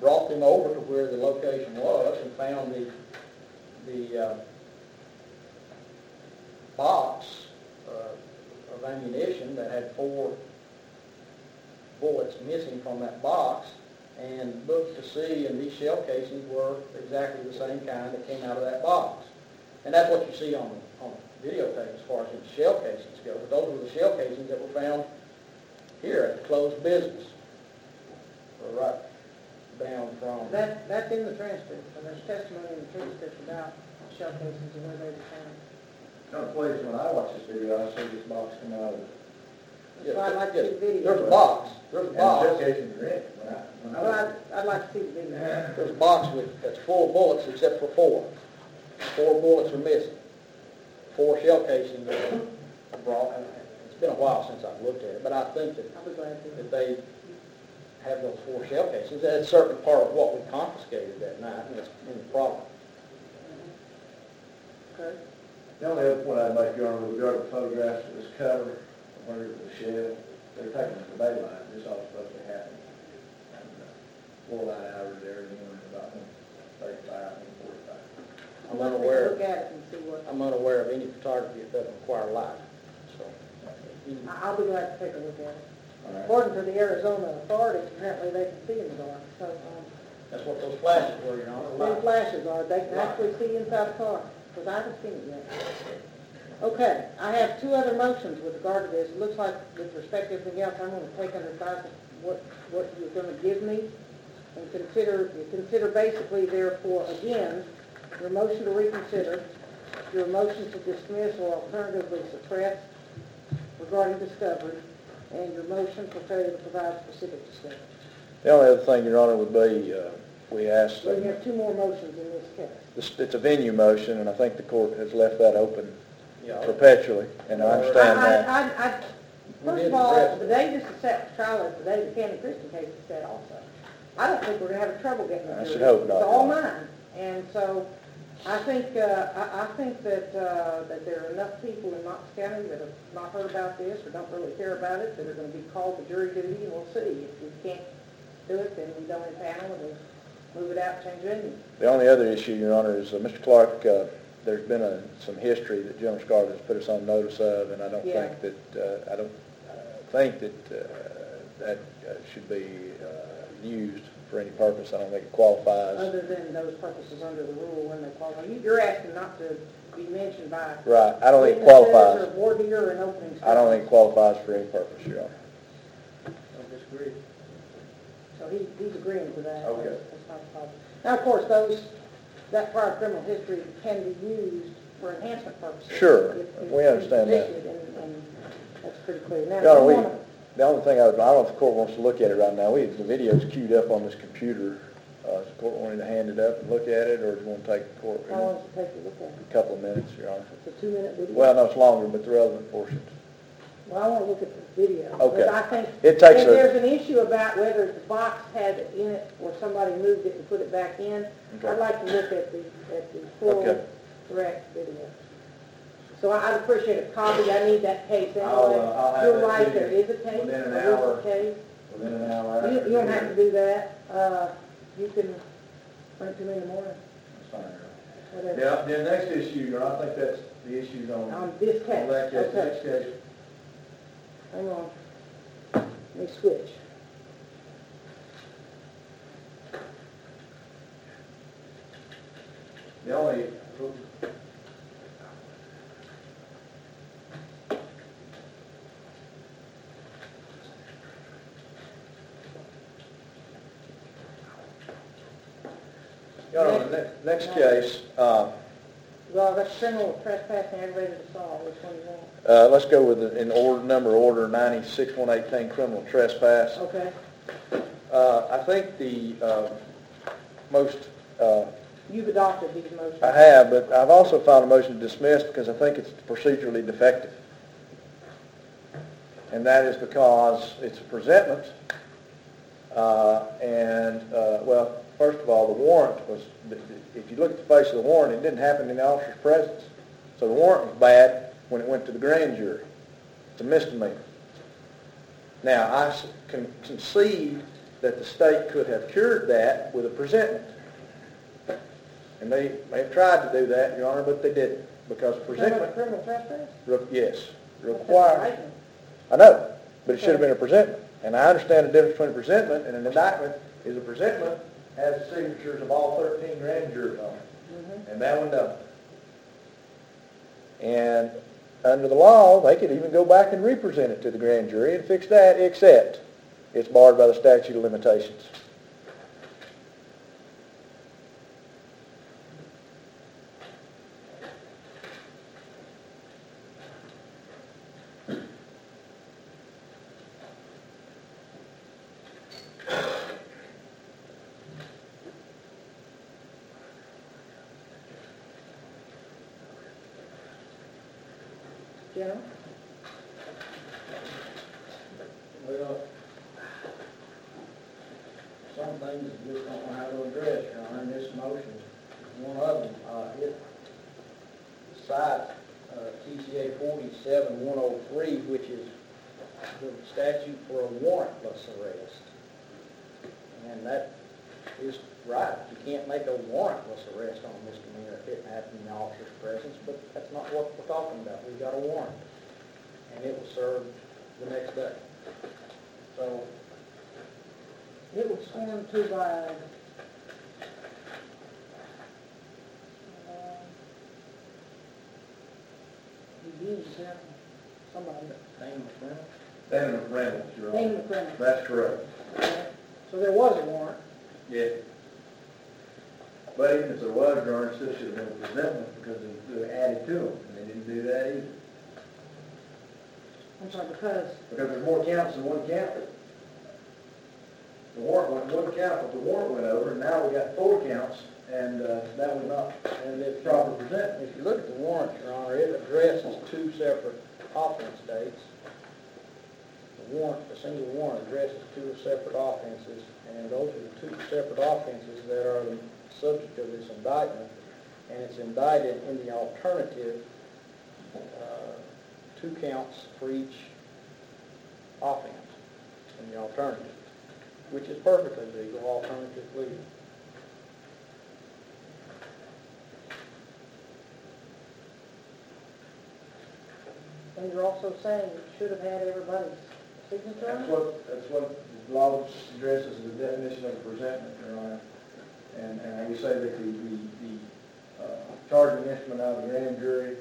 brought them over to where the location was and found the, the uh, box uh, of ammunition that had four bullets missing from that box and looked to see, and these shell casings were exactly the same kind that came out of that box. And that's what you see on, on videotape as far as the shell casings go. But those were the shell casings that were found here at the closed business. Or right down from. That, that's in the transcript, and there's testimony in the transcript about shell casings and where they were found. No, please, when I watch this video, I see this box come out of it. That's why I'd like to see the video. There's a box, there's a And the shell box, casings are in it. When I, when I Well, I'd, I'd like to see the video. there's a box with, that's full of bullets except for four. four bullets are missing. Four shell casings are brought, it's been a while since I've looked at it, but I think that, I'll be glad to. that they have those four shell casings. That's certainly part of what we confiscated that night, and it's in the problem. Okay. The only other point I'd make, Your Honor, with regard to photographs of this cover, where it was shed, they're taking it to daylight, this all supposed to happen. And, uh, Four light hours there, you know, about thirty-five and forty-five. I'm unaware, Look at it and see what, I'm unaware of any photography that doesn't require light, so. I- I'll be glad to take a look at it. All right. According to the Arizona authorities, apparently they can see in the dark, so, um, That's what those flashes were, Your Honor, them light. flashes are, they can actually see inside the car, because I haven't seen it yet. Okay, I have two other motions with regard to this. It looks like with respect to everything else, I'm gonna take under advisement what, what you're gonna give me and consider, consider basically therefore, again, your motion to reconsider, your motion to dismiss or alternatively suppress regarding discovery, and your motion for failure to provide specific discovery. The only other thing, Your Honor, would be, uh, we asked, you have two more motions in this case. This- it's a venue motion, and I think the court has left that open perpetually, and I understand that. I, I, I, I- first of all, address the it. day this is set trial is the day the Candy Christian case is set also. I don't think we're gonna have trouble getting a I jury. should hope not, It's all Your mine, and so, I think, uh, I, I think that, uh, that there are enough people in Knox County that have not heard about this or don't really care about it, that are gonna be called to jury duty, and we'll see. If we can't do it, then we don't impanel it, and move it out, change venue. The only other issue, Your Honor, is, uh, Mr. Clark, uh, there's been a, some history that General Scarlett has put us on notice of, and I don't Yeah. think that, uh, I don't uh, think that uh, that uh, should be uh, used for any purpose. I don't think it qualifies. Other than those purposes under the rule when they qualify. You- You're asking not to be mentioned by Right, I don't think it witnesses qualifies. Or voir dire in opening I don't think it qualifies for any purpose, Your Honor. I disagree. So he, he's agreeing to that. Okay. That's not problem. Now, of course, those, that prior criminal history can be used for enhancement purposes. Sure. if- if We understand that. convicted, And, and that's pretty clear. Now, Your Honor, we, wanna- the only thing I, would- I don't know if the court wants to look at it right now. We, the video's queued up on this computer. Uh, is the court wanting to hand it up and look at it, or do you want to take the court How long a does it take to look at it? A couple of minutes, Your Honor? It's a two-minute video? Well, no, it's longer, but the relevant portions. Well, I want to look at the video. Okay. Because I think, It takes if a- there's an issue about whether the box has it in it, or somebody moved it and put it back in, Okay. I'd like to look at the, at the full, Okay. correct video. So I- I'd appreciate a copy, I need that case I'll, uh, I'll You're right, there is a case, within an there is a hour. case. Within an hour. You, you don't have to do that, uh, you can bring it to me in the morning, That's fine, whatever. Yeah, the next issue, Your Honor, I think that's the issues on, on On this case, that case, okay, next case. Hang on. Let me switch. The only, Your Honor, the next, next case, uh, Well, that's criminal trespass and aggravated assault, which one you want? uh, let's go with, the- in order, number order ninety-six one eighteen, criminal trespass. Okay, Uh, I think the, uh, most, uh, you've adopted these motions. I have, but I've also filed a motion to dismiss because I think it's procedurally defective. And that is because it's a presentment, uh, and, uh, well, first of all, the warrant was, if you look at the face of the warrant, it didn't happen in the officer's presence. So the warrant was bad when it went to the grand jury. It's a misdemeanor. Now, I can concede that the state could have cured that with a presentment. And they, they have tried to do that, Your Honor, but they didn't, because presentment, criminal trespass? re- yes, requires. I know, but it should have been a presentment. And I understand the difference between a presentment and an indictment, is a presentment has the signatures of all 13 grand jurors on it, mm-hmm. and that one don't. And under the law, they could even go back and represent it to the grand jury and fix that, except it's barred by the statute of limitations. To by, uh, Eugene, yeah, somebody, Dane McReynolds, Dana Reynolds, Your Honor. Dane McCrary. That's correct. So there was a warrant. Yeah. But even if there was, Your Honor, it still should have been a presentment because it was added to them, and they didn't do that either. I'm sorry, because, Because there's more counts than one count. The warrant went, one count, but the warrant went over, and now we got four counts, and, uh, that was not and if, proper presentment. if you look at the warrant, Your Honor, it addresses two separate offense dates. The warrant, the single warrant addresses two separate offenses, and those are the two separate offenses that are the subject of this indictment, and it's indicted in the alternative, uh, two counts for each offense in the alternative, which is perfectly legal, alternative legal. and you're also saying you should have had everybody's signature on That's it? what, that's what the law addresses the definition of presentment, Your Honor. And, and we say that the, the, the, charging instrument out of the grand jury,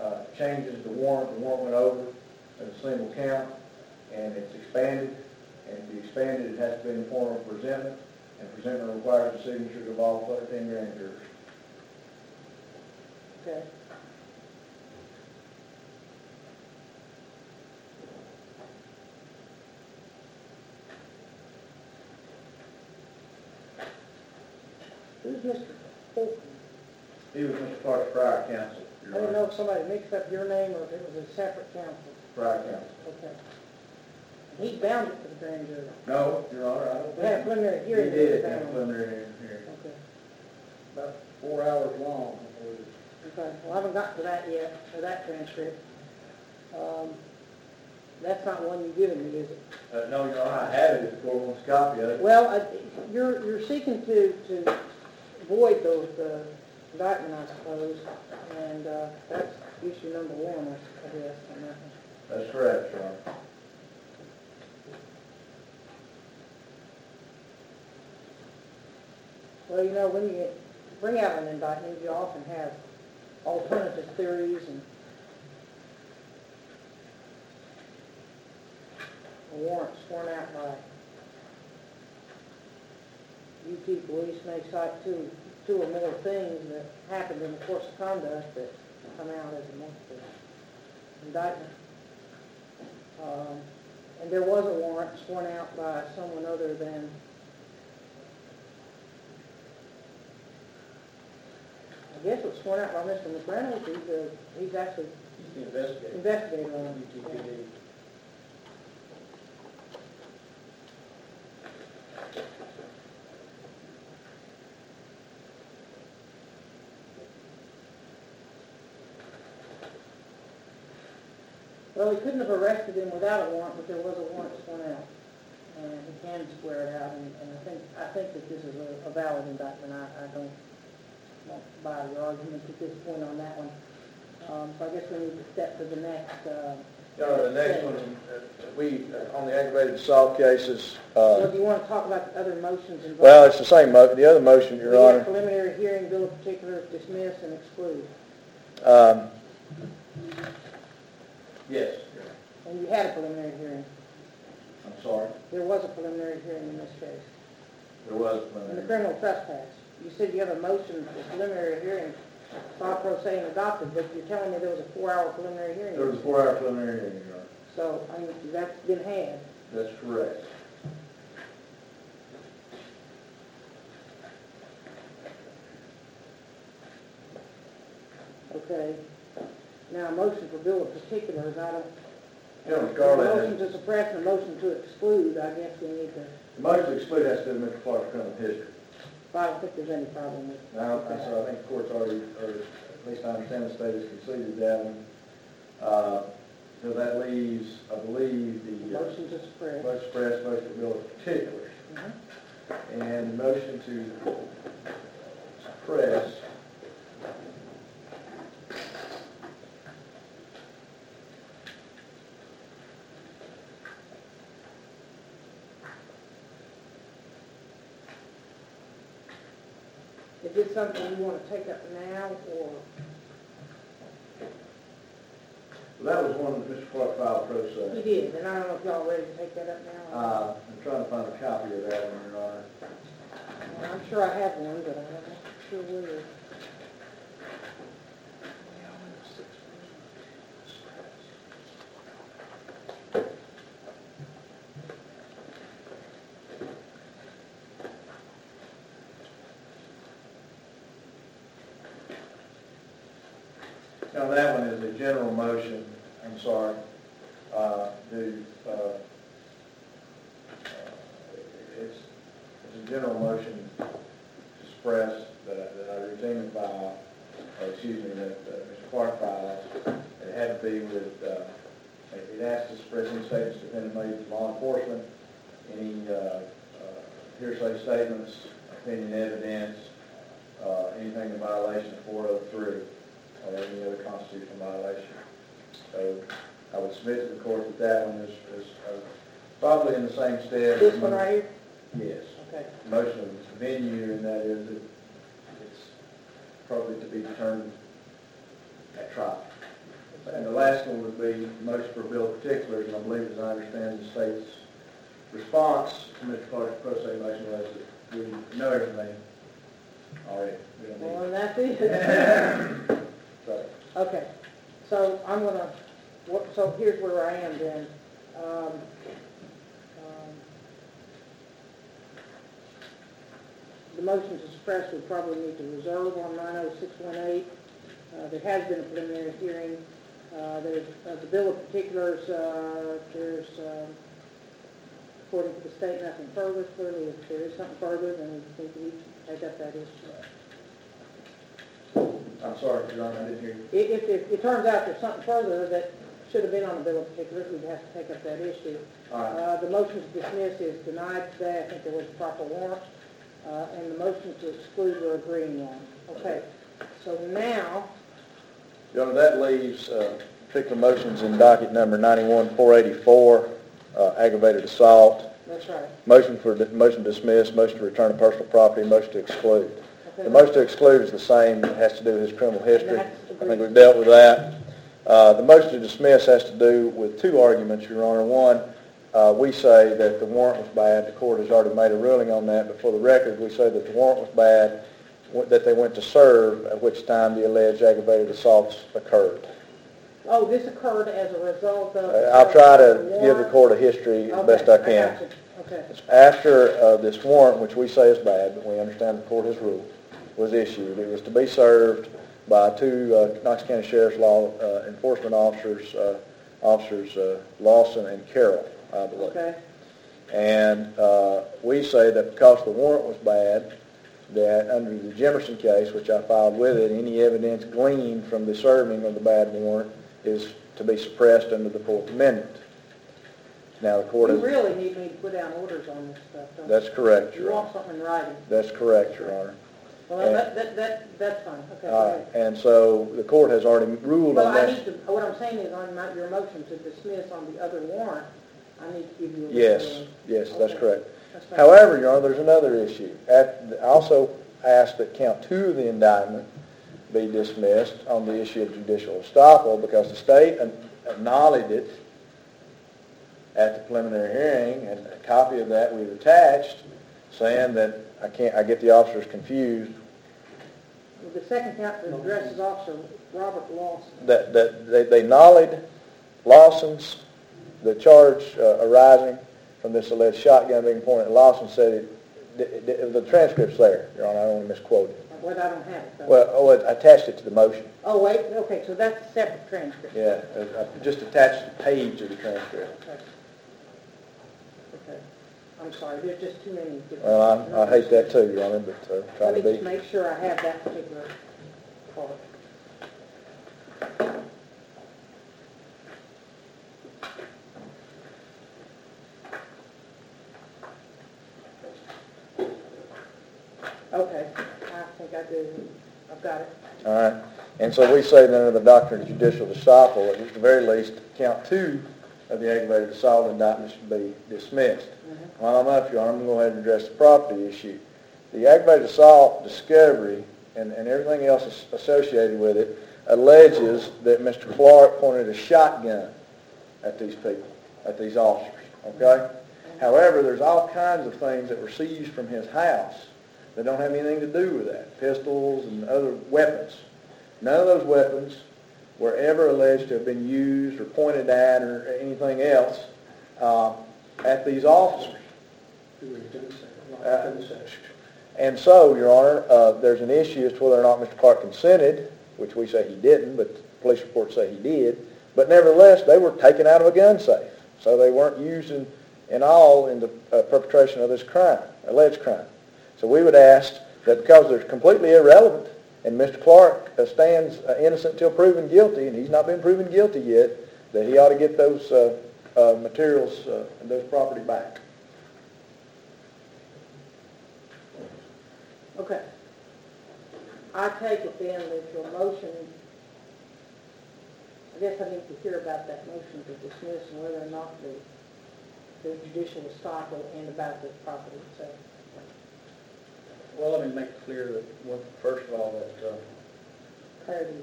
uh, changes the warrant, the warrant went over as a single count, and it's expanded, and to be expanded, it has to be in the form of presentment, and presentment requires the signatures of all thirteen grand jurors. Okay. Who's Mr. Fulton? He was Mr. Clark's prior counsel, I Your didn't know Honor, if somebody mixed up your name or if it was a separate counsel. prior counsel. Okay. He's bound it to the grand jury. No, Your Honor, I don't had think. preliminary He hearing. did, that was a preliminary hearing. Okay. About four hours long. Okay, well, I haven't gotten to that yet, or that transcript. Um, That's not one you've given me, is it? Uh, no, Your Honor, I have it, if the court wants a copy of it. Well, I- you're, you're seeking to, to void those uh, indictment, I suppose, and uh, that's issue number one, I guess, on that one. That's correct, Honor. Well, you know, when you bring out an indictment, you often have alternative theories and a warrant sworn out by UT police may cite two, two or more things that happened in the course of conduct that come out as a multiple indictment. Um, and there was a warrant sworn out by someone other than I guess it was sworn out by Mr. McReynolds, he's, uh, he's actually He's the investigator. investigator on it. Well, we couldn't have arrested him without a warrant, but there was a warrant sworn out. And he can swear it out, and, and I think, I think that this is a, a valid indictment. I, I don't, don't buy your argument at this point on that one. Um, so I guess we need to step to the next, uh, the next one, uh, we, uh, on the aggravated assault cases, so uh, do you want to talk about the other motions involved? well, it's the same mo, the other motion, Your We have Honor. preliminary hearing, bill of particulars, dismiss and exclude. Um, Yes. And you had a preliminary hearing. I'm sorry, There was a preliminary hearing in this case. there was. In the criminal trespass. You said you have a motion for preliminary hearing, filed pro se and adopted, but you're telling me there was a four-hour preliminary hearing. There was a four-hour preliminary hearing, Your Honor. So, I mean, that's been had. That's correct. Okay. Now, a motion for bill of particulars, I don't, a Scarlett, motion to suppress and a motion to exclude, I guess we need to, the motion to exclude has to do with Mr. Clark's criminal history. I don't think there's any problem with Now, I so I think the court's already, or at least I understand the state has conceded that one. Uh, So that leaves, I believe, the uh, Motion to suppress. motion express, motion to bill of particulars. Mhm. And motion to suppress. Is this something you want to take up now, or, That was one that Mr. Clark filed pro he did, and I don't know if y'all ready to take that up now? Uh, I'm trying to find a copy of that one, Your Honor. Well, I'm sure I have one, but I'm not sure where. Now, that one is a general motion, I'm sorry, uh, to, uh, uh, it's, it's a general motion to suppress that I, that I routinely file, or excuse me, that uh, Mr. Clark files. It had to be with, uh, it it asks to suppress any statements defendant made to law enforcement, any uh, uh, hearsay statements, opinion evidence, uh, anything in violation of 403 or any other constitutional violation. So I would submit to the court that that one is, is uh, probably in the same stead. This one right here? Yes. Okay. Motion of venue, and that is that it's probably to be determined at trial. And the last one would be motion for bill particulars, and I believe, as I understand the state's response to Mr. Clark's pro se motion was that we know everything already. We don't need- Well, and that's it. So, Okay, so I'm gonna, what, so here's where I am then. Um, The motion to suppress would probably need to reserve on nine oh six one eight. Uh, there has been a preliminary hearing. Uh, there's, uh, the bill of particulars, uh, there's, um, according to the state, nothing further. Clearly, if there is something further, then we think we take up that issue. I'm sorry, Your Honor, I didn't hear you. If, if, if it turns out there's something further that should have been on the bill of particulars, we'd have to take up that issue. All right. Uh, the motion to dismiss is denied today, I think there was a proper warrant, uh, and the motion to exclude we're agreeing on. Okay, so now, Your Honor, that leaves uh, particular motions in docket number 91-484, uh, aggravated assault, that's right, motion for, motion to dismiss, motion to return to personal property, motion to exclude. okay. The motion to exclude is the same, it has to do with his criminal history. I think we've dealt with that. Uh, The motion to dismiss has to do with two arguments, Your Honor. One, uh, we say that the warrant was bad. The court has already made a ruling on that, but for the record, we say that the warrant was bad, that they went to serve, at which time the alleged aggravated assaults occurred. Oh, this occurred as a result of... Uh, I'll try to give the court a history as best I Okay, can. you. Okay, After uh, this warrant, which we say is bad, but we understand the court has ruled, was issued, it was to be served by two uh, Knox County Sheriff's Law uh, Enforcement officers, uh, Officers uh, Lawson and Carroll, I believe. okay, And uh, we say that because the warrant was bad, that under the Jimerson case, which I filed with it, any evidence gleaned from the serving of the bad warrant is to be suppressed under the Fourth Amendment. Now, the court you has... really need me to put down orders on this stuff, don't you? That's correct, You Your Honor. want something in writing? That's correct, Your Honor. Well, And- that, that, that, that's fine, okay, Uh, ahead. And so the court has already ruled Well, on I that. need to, what I'm saying is on my, your motion to dismiss on the other warrant, I need to give you a... Yes, yes, that's Okay. correct. That's fine. However, Your Honor, there's another issue. At- I also asked that count two of the indictment be dismissed on the issue of judicial estoppel because the state an- acknowledged it at the preliminary hearing, and a copy of that we've attached, saying that I can't, I get the officers confused, Well, The second count addresses Officer Robert Lawson. that, that they, they nollied Lawson's, the charge uh, arising from this alleged shotgun being pointed at Lawson said it, the, the- the transcript's there, Your Honor, I don't want to misquote it. Well, I don't have it, though. Well, oh, I attached it to the motion. Oh, wait, okay, so that's a separate transcript. Yeah, I I just attached the page of the transcript. Okay. Okay. I'm sorry, there's just too many different... Well, I, I hate that too, Your Honor, but uh, try Let to me just be. make sure I have that particular part. Okay, I think I do, I've got it. All right. And so we say that under the doctrine of judicial estoppel, at the very least, count two of the aggravated assault indictment should be dismissed. Mm-hmm. While I'm up, Your Honor, I'm going to go ahead and address the property issue. The aggravated assault discovery and, and everything else associated with it alleges that Mr. Clark pointed a shotgun at these people, at these officers, okay? Mm-hmm. However, there's all kinds of things that were seized from his house that don't have anything to do with that, pistols and other weapons. None of those weapons were ever alleged to have been used or pointed at or anything else uh, at these officers. Uh, And so, Your Honor, uh, there's an issue as to whether or not Mr. Clark consented, which we say he didn't, but police reports say he did. But nevertheless, they were taken out of a gun safe, so they weren't used in, in all in the uh, perpetration of this crime, alleged crime. So we would ask that because they're completely irrelevant, and Mr. Clark uh, stands uh, innocent till proven guilty, and he's not been proven guilty yet, that he ought to get those uh, uh, materials uh, and those property back. Okay. I take it then that your motion, I guess I need to hear about that motion to dismiss and whether or not the, the judicial estoppel and about this property itself. Well, let me make clear that, well, first of all, that uh,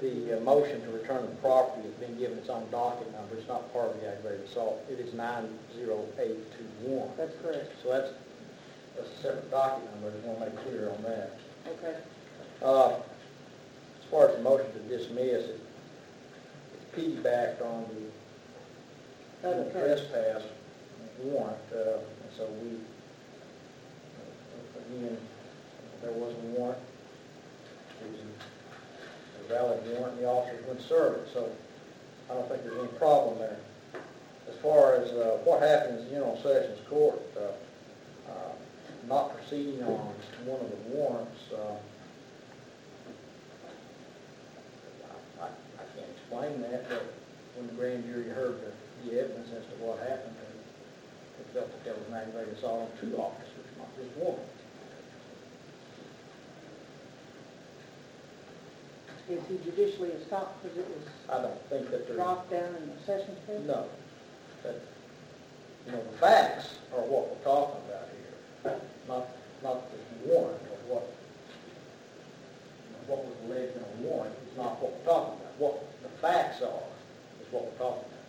the uh, motion to return the property has been given its own docket number. It's not part of the aggravated assault. It is 90821. That's correct. So that's that's a separate docket number. I just want to make clear on that. Okay. Uh, As far as the motion to dismiss, it- it's piggybacked on the Other case. trespass warrant, uh, and so we, again, there was a warrant, it was a valid warrant, and the officers went serve it, so I don't think there's any problem there. As far as uh, what happens in general sessions court, uh, uh, not proceeding on one of the warrants, uh, I, can't explain that, but when the grand jury heard the, the evidence as to what happened, they felt that there was an aggravated assault on two officers, not just one. Is he judicially estopped because it was I don't think that there's, dropped down in the sessions case? no, that, you know, the facts are what we're talking about here, not, not the warrant or what, you know, what was alleged in a warrant is not what we're talking about. What the facts are is what we're talking about.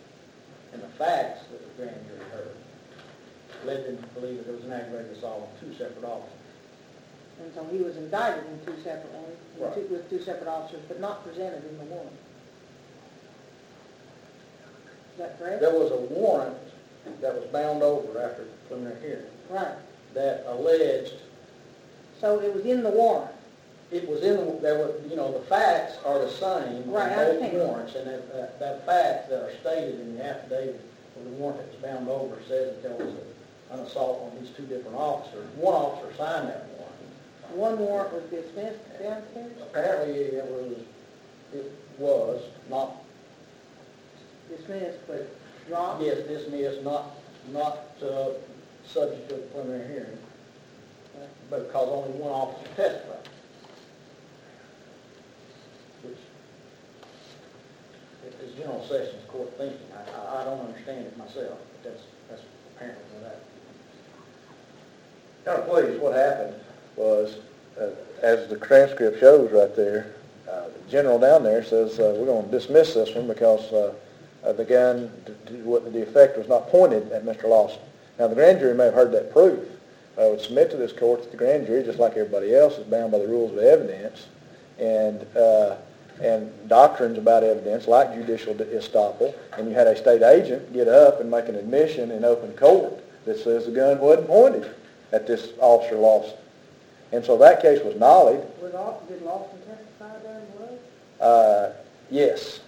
And the facts that the grand jury heard led them to believe that there was an aggravated assault on two separate officers. And so he was indicted in two separate, uh, in two- with two separate officers, but not presented in the warrant. Is that correct? There was a warrant that was bound over after the preliminary hearing Right. that alleged So it was in the warrant. It was in, there were, you know, the facts are the same in Right, I both understand. warrants, and that, that- that facts that are stated in the affidavit of the warrant that was bound over says that there was a- an assault on these two different officers. One officer signed that. One warrant was dismissed downstairs, Apparently, it was, it was not, dismissed, but dropped. yes, dismissed, not, not, uh, subject to the preliminary hearing, because only one officer testified. Which is general sessions court thinking. I, I, I don't understand it myself, but that's, that's apparently what happened. Now, please, what happened was, uh, as the transcript shows right there, uh, the general down there says, uh, we're going to dismiss this one because uh, uh, the gun, the effect was not pointed at Mr. Lawson. Now, the grand jury may have heard that proof. I would submit to this court that the grand jury, just like everybody else, is bound by the rules of evidence and, uh, and doctrines about evidence, like judicial estoppel, and you had a state agent get up and make an admission in open court that says the gun wasn't pointed at this officer Lawson. And so that case was nollied. Was Al, did Lawson testify during the? Uh, Yes.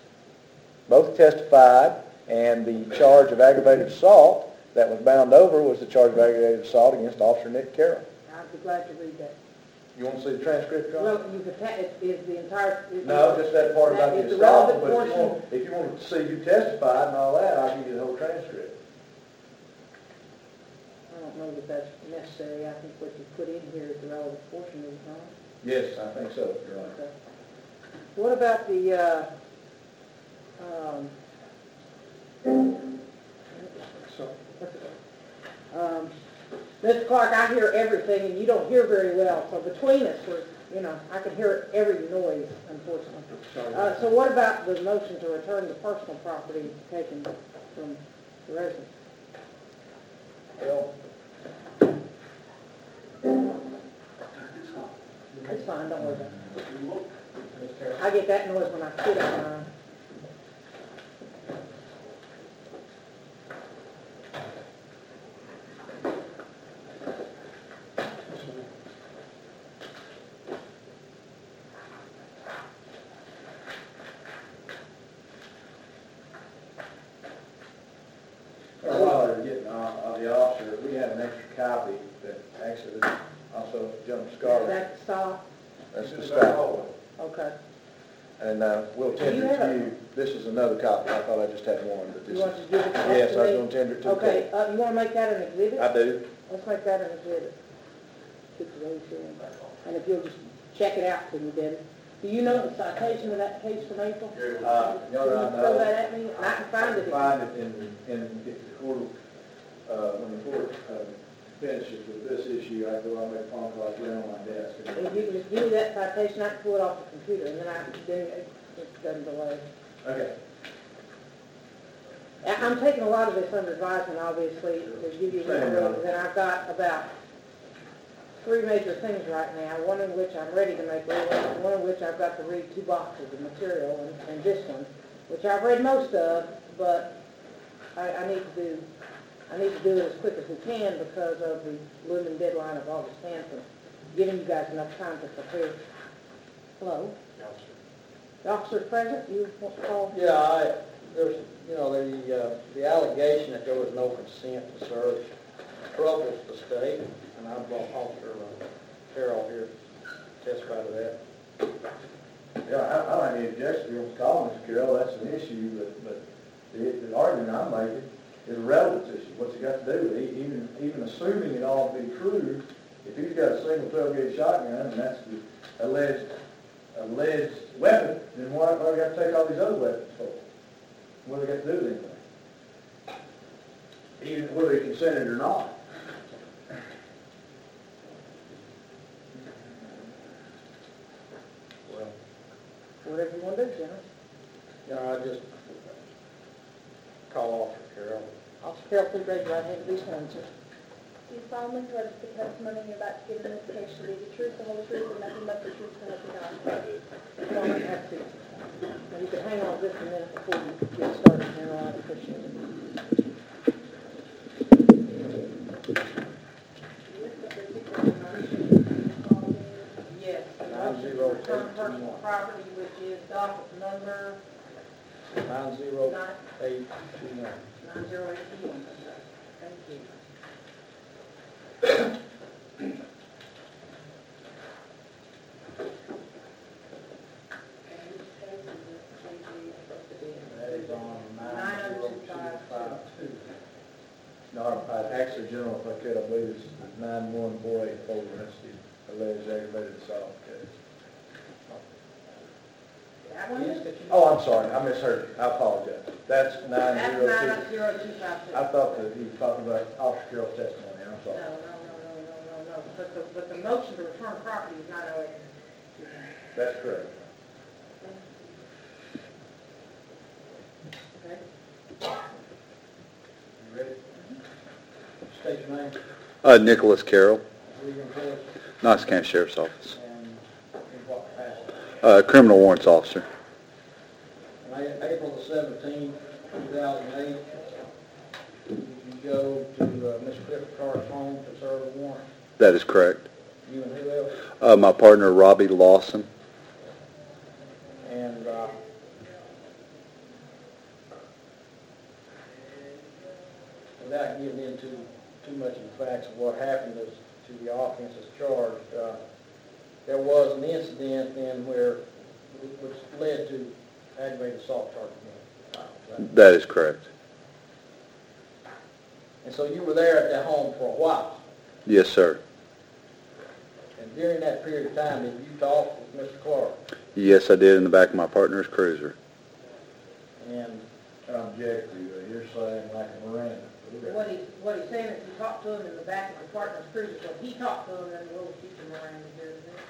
Both testified, and the charge of aggravated assault that was bound over was the charge of aggravated assault against Officer Nick Carroll. I'd be glad to read that. You want to see the transcript, John? Well, you could, ta- it is the entire. is- No, just that part about the assault, but if you want, if you want to see who testified and all that, I'll give you the whole transcript. I don't know that that's necessary. I think what you put in here is the relevant portion of it, huh? Yes, I think so, you're right. Okay. What about the, uh, um, um, Mr. Clark, I hear everything and you don't hear very well, so between us, we're, you know, I can hear every noise, unfortunately. Uh, so what about the motion to return the personal property taken from the residents? Well, It's fine, don't worry about it. I get that noise when I sit on mine. Well, While they're getting on, on the officer, we have an extra copy that actually, also John Scarlett. That's stop, That's the style. okay. And uh, we'll Do tender you it have to a- you. This is another copy. I thought I just had one, but this You want is... to give it to us Yes, I was today? going to tender it to the Okay, uh, you want to make that an exhibit? I do. Let's make that an exhibit. Keep the road showing. And if you'll just check it out for me, Debbie. Do you know the citation of that case from April? Uh, Can no, you throw no. that at me? And I can find it. if- Find it in, in, the court, uh, when the court, uh, finishes with this issue, I go, I'll make a phone call, get on my desk. And if you can just give me that citation, I can pull it off the computer, and then I, then it it doesn't delay. Okay. I'm taking a lot of this under advisement, obviously, to give you Same, information, and I've got about three major things right now, one in which I'm ready to make rulings, one in which I've got to read two boxes of material, and, and this one, which I've read most of, but I, I need to do, I need to do it as quick as we can because of the looming deadline of August tenth, and giving you guys enough time to prepare. Hello? The officer present, you want to call? Yeah, I, there's, you know, the, uh, the allegation that there was no consent to search troubles the state, and I brought Officer Carroll here to testify to that. Yeah, I, I don't have any objection to Mr. Carroll, that's an issue, but, but the, the argument I'm making is a relevance issue, what's it got to do with it? Even, even assuming it all to be true, if he's got a single twelve gauge shotgun, and that's the alleged, alleged weapon, then why, why do we got to take all these other weapons for? What do they got to do with anything? Even whether he consented or not. Well, Whatever you want to do, Jenna. you know, I just call Officer Carroll. Officer Carroll, please raise your right hand and be sworn, sir. Do you solemnly swear that the testimony you're about to give in this case shall be the truth, the whole truth, and nothing but the truth, so help you God? You don't have to. Now, you can hang on just a minute before you get started, General, I'd appreciate it. Yes. Nine uh, zero eight Return two personal one. property, which is docket number Nine zero nine, eight two one. nine zero eight two one. Thank you. And which page is this, JG, supposed to be in? That is on nine zero two five two. No, I- actually, General, if I could, I believe it's nine one four eight four, that's the alleged aggravated assault case. That one is? Oh, I'm sorry, I misheard you, I apologize. That's nine That's zero nine two. zero two five two. I thought that he was talking about Officer Carroll's testimony, I'm No, no, sorry. no, no, no, no, no, but the, but the motion to return property is oh eight. That's correct. Okay? You ready? Uh, Nicholas Carroll, Knox County Sheriff's Office, uh, criminal warrants officer. April the seventeenth, two thousand eight, you go to uh, Miss Cliff Carr's home to serve a warrant? That is correct. You and who else? Uh, my partner, Robbie Lawson. And, uh, without of the facts of what happened as to the offense offenses charged, uh, there was an incident then where, which led to aggravated assault charge again. Uh, That is correct. And so you were there at that home for a while, Yes, sir. and during that period of time, did you talk with Mr. Clark? Yes, I did in the back of my partner's cruiser. And I object to uh, hearsay and like a Miranda. What he, what he's saying is he talked to him in the back of the partner's cruiser, so he talked to him, and we'll keep him around here, isn't it?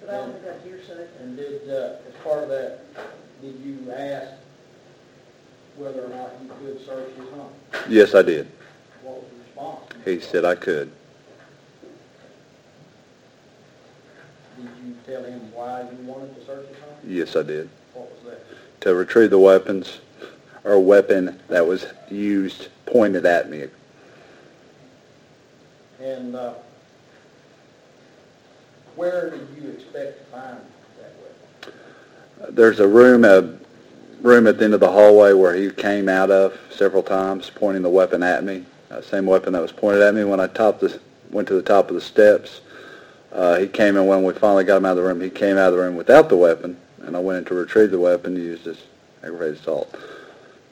But I don't think that's hearsay. And did, uh, as part of that, did you ask whether or not you could search his home? Yes, I did. What was the response? He said I could. Did you tell him why you wanted to search his home? Yes, I did. What was that? To retrieve the weapons, or weapon that was used, pointed at me. And, uh, where did you expect to find that weapon? There's a room, a room at the end of the hallway where he came out of several times, pointing the weapon at me. Uh, same weapon that was pointed at me when I topped the, went to the top of the steps. Uh, he came in when we finally got him out of the room. He came out of the room without the weapon, and I went in to retrieve the weapon used as aggravated assault.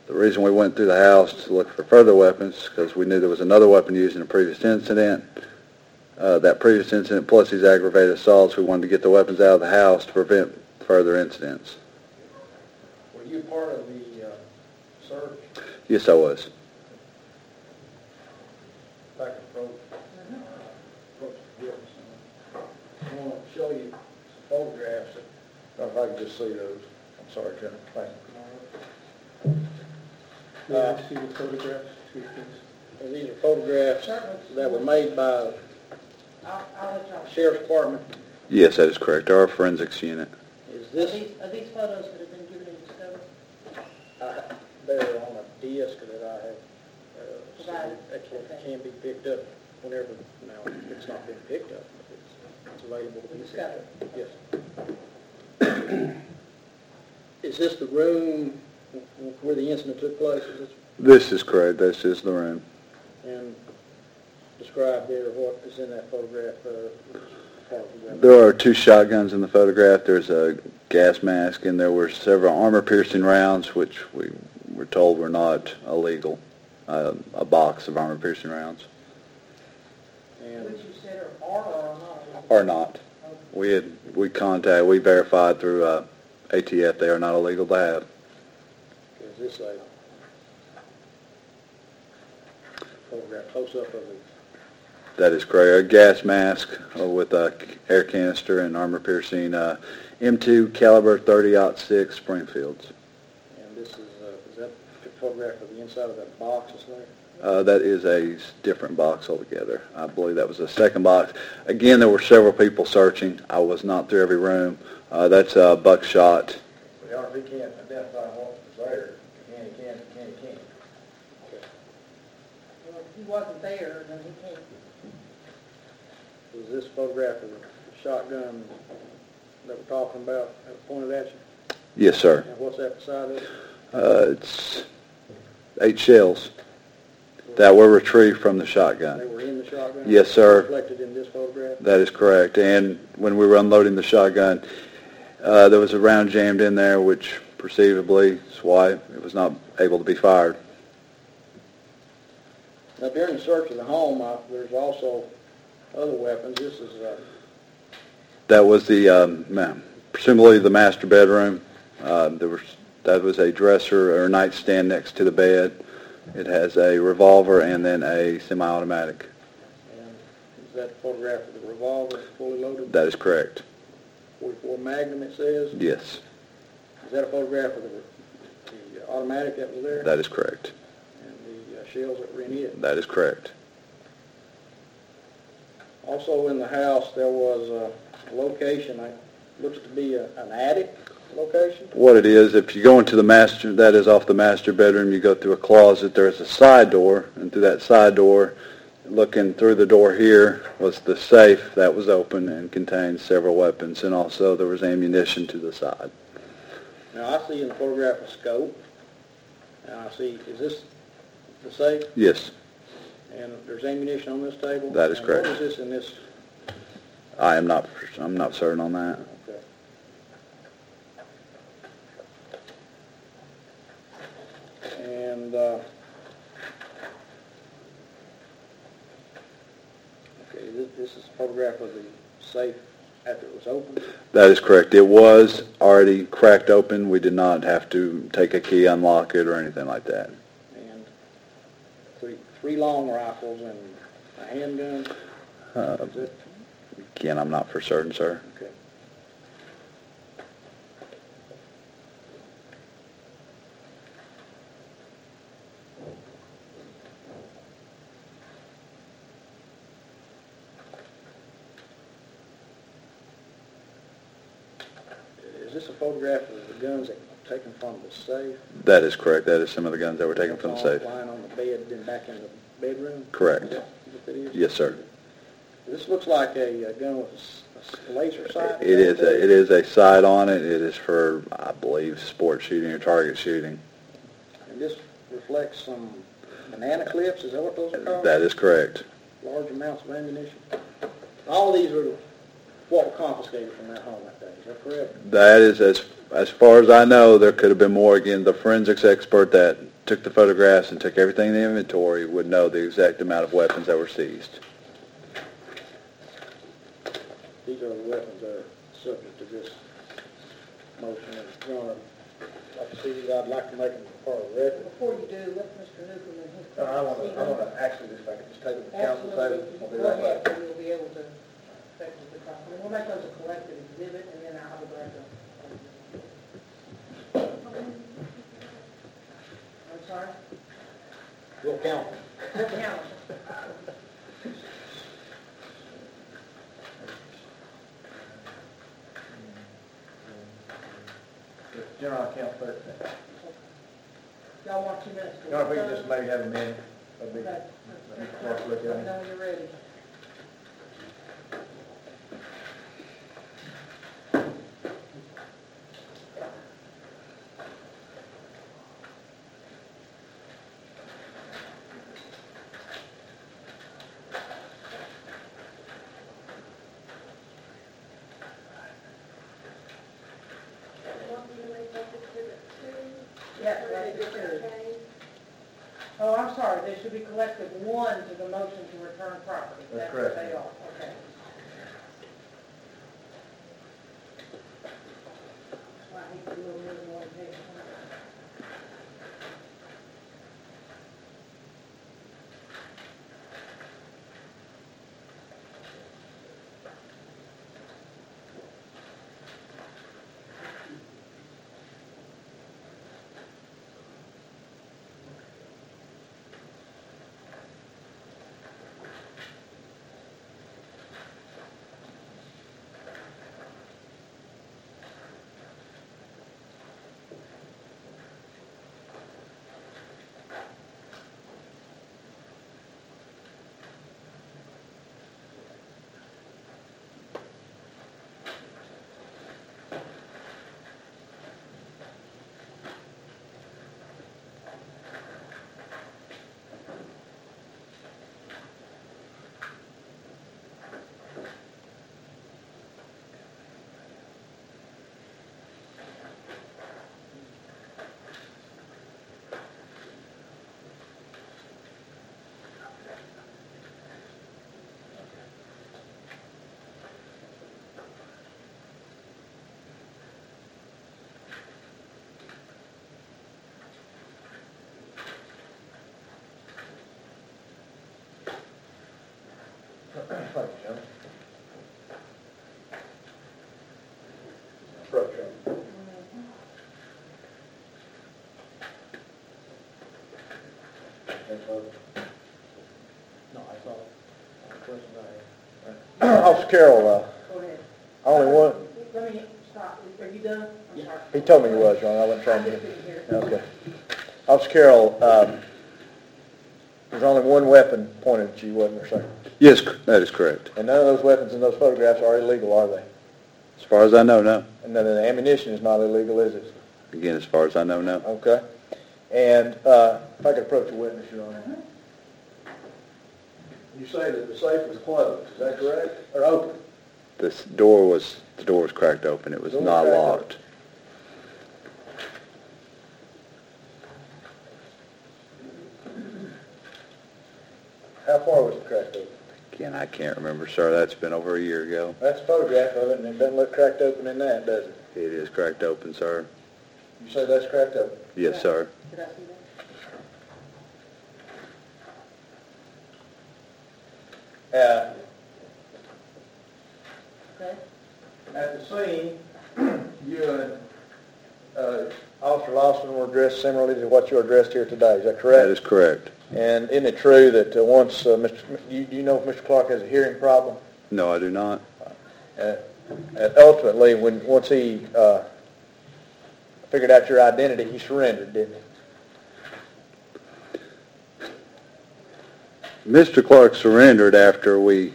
The reason we went through the house to look for further weapons because we knew there was another weapon used in a previous incident. Uh, that previous incident plus these aggravated assaults, we wanted to get the weapons out of the house to prevent further incidents. Were you part of the, uh, search? Yes, I was. Back approach. Approach Gibson. I want to show you some photographs that If I could just see those. I'm sorry, Jennifer. Thank you. May I see the photographs, too, please? And these are photographs that were made by I'll, I'll let y'all. Sheriff's Department. Yes, that is correct. Our forensics unit. Is Are this, these, are these photos that have been given in Discovery? uh, they're on a disc that I have, uh, so Provided. that can, Okay. can be picked up whenever, now, it's not been picked up, but it's, it's available to be picked up. Yes. Is this the room where the incident took place? Is this, This is correct. This is the room. and describe there what is in that photograph, uh, part of the- There are two shotguns in the photograph. There's a gas mask, and there were several armor-piercing rounds, which we were told were not illegal. Uh, a box of armor-piercing rounds, And Which you said are, are or are not? or not. We had we contacted, we verified through uh, ATF they are not illegal to have. Is this a photograph, close-up of the That is correct. A gas mask uh, with a air canister and armor-piercing uh, M2 caliber 30-06 Springfields. And this is, uh, is that a photograph of the inside of that box that's there? Uh, that is a s- different box altogether. I believe that was the second box. Again, there were several people searching. I was not through every room. Uh, that's uh, buckshot. But Your Honor, if he can't identify what was there, can he can, can he can't. Well, if he wasn't there, then he can't. Is this photograph of the shotgun that we're talking about pointed at you? Yes, sir. And what's that beside it? Uh, it's eight shells that were retrieved from the They shotgun. were in the shotgun? Yes, sir. Reflected in this photograph? That is correct. And when we were unloading the shotgun, uh, there was a round jammed in there, which perceivably is why it was not able to be fired. Now, during the search of the home, uh, there's also other weapons. This is, uh, That was the, um, presumably the master bedroom. Uh, there was, that was a dresser or nightstand next to the bed. It has a revolver and then a semi-automatic. and is that a photograph of the revolver fully loaded? That is correct. 44 Magnum, it says? Yes, Is that a photograph of the, the automatic that was there? that is correct. Shells that were in it? That is correct. Also in the house, there was a location, it looks to be a- an attic location. What it is, if you go into the master, that is off the master bedroom, you go through a closet, there's a side door, and through that side door looking through the door here was the safe that was open and contained several weapons, and also there was ammunition to the side. Now, I see in the photograph a scope, and I see, is this the safe? Yes, And there's ammunition on this table? That is And correct. what is this in this? I am not, I'm not certain on that. Okay. And, uh, okay, this, this is a photograph of the safe after it was opened? That is correct. It was already cracked open. We did not have to take a key, unlock it, or anything like that. Three, long rifles and a handgun? Uh? Again, I'm not for certain, sir. Okay. Is this a photograph of the guns that taken from the safe? That is correct. That is some of the guns that were taken from the safe. Lying on the bed, then back in the bedroom? Correct. Is that what that is? Yes, sir. This looks like a uh, gun with a laser sight. It is, a- it is a sight on it. It is for, I believe, sport shooting or target shooting. And this reflects some banana clips, is that what those are called? That is correct. Large amounts of ammunition. All of these are what were confiscated from that home that day, is that correct? That is, as, as far as I know, there could have been more. Again, the forensics expert that took the photographs and took everything in the inventory would know the exact amount of weapons that were seized. These are the weapons that are subject to this motion. And, Your Honor, like I said, I'd like to make them part of the record. Before you do, let Mr. Newcomb and his... No, I want to, I want to actually just, if I could just take it to council table. Absolutely, I'll do go that ahead, later. and you'll be able to effectively copy. And we'll make those a collective exhibit, and then I'll go back to... I'm sorry? We'll count. We'll count. General account thirteen. Y'all want two minutes to... Your if we look could just maybe have a minute, that'd be, Okay. let me clerk look at Let me it. know when you're ready. Thank you, John. Approach, Your Thanks, folks. No, I saw the question I had. Officer Carroll, uh, Go ahead. only one, Let me stop. Are you done? I'm sorry. he told me he was, Your Honor, I wasn't I trying to just didn't hear. Okay. Officer Carroll, um, There's only one weapon pointed at you, wasn't there, sir? Yes, that is correct. And none of those weapons in those photographs are illegal, are they? As far as I know, no. And none of the ammunition is not illegal, is it? Again, as far as I know, no. Okay. And uh, if I could approach the witness, Your Honor. You say that the safe was closed, is that correct? Or open. This door was, the door was cracked open. It was not locked. How far was it cracked open? Again, I can't remember, sir. That's been over a year ago. That's a photograph of it, and it doesn't look cracked open in that, does it? It is cracked open, sir. You say that's cracked open? Yes, sir. Could I see that? Uh, Okay. At the scene, you and uh, Officer Lawson were dressed similarly to what you are dressed here today, is that correct? That is correct. And isn't it true that uh, once, uh, Mr., you, do you know if Mr. Clark has a hearing problem? No, I do not. Uh, and ultimately, when, once he, uh, figured out your identity, he surrendered, didn't he? Mr. Clark surrendered after we...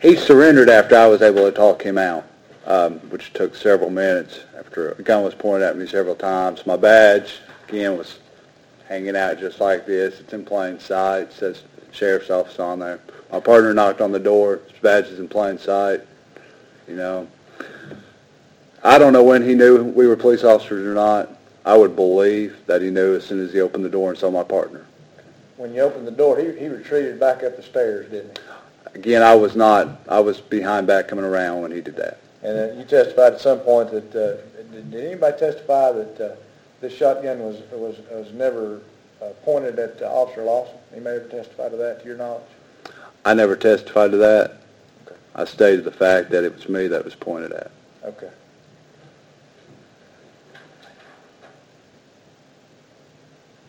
He surrendered after I was able to talk him out, um, which took several minutes after a gun was pointed at me several times. My badge, again, was hanging out just like this. It's in plain sight. It says sheriff's office on there. My partner knocked on the door. His badge is in plain sight. You know, I don't know when he knew we were police officers or not. I would believe that he knew as soon as he opened the door and saw my partner. When you opened the door, he, he retreated back up the stairs, didn't he? Again, I was not, I was behind back coming around when he did that. And uh, you testified at some point that, uh, did, did anybody testify that uh, this shotgun was, was, was never uh, pointed at uh, Officer Lawson? Anybody ever testify to that, to your knowledge? I never testified to that. Okay. I stated the fact that it was me that was pointed at. Okay.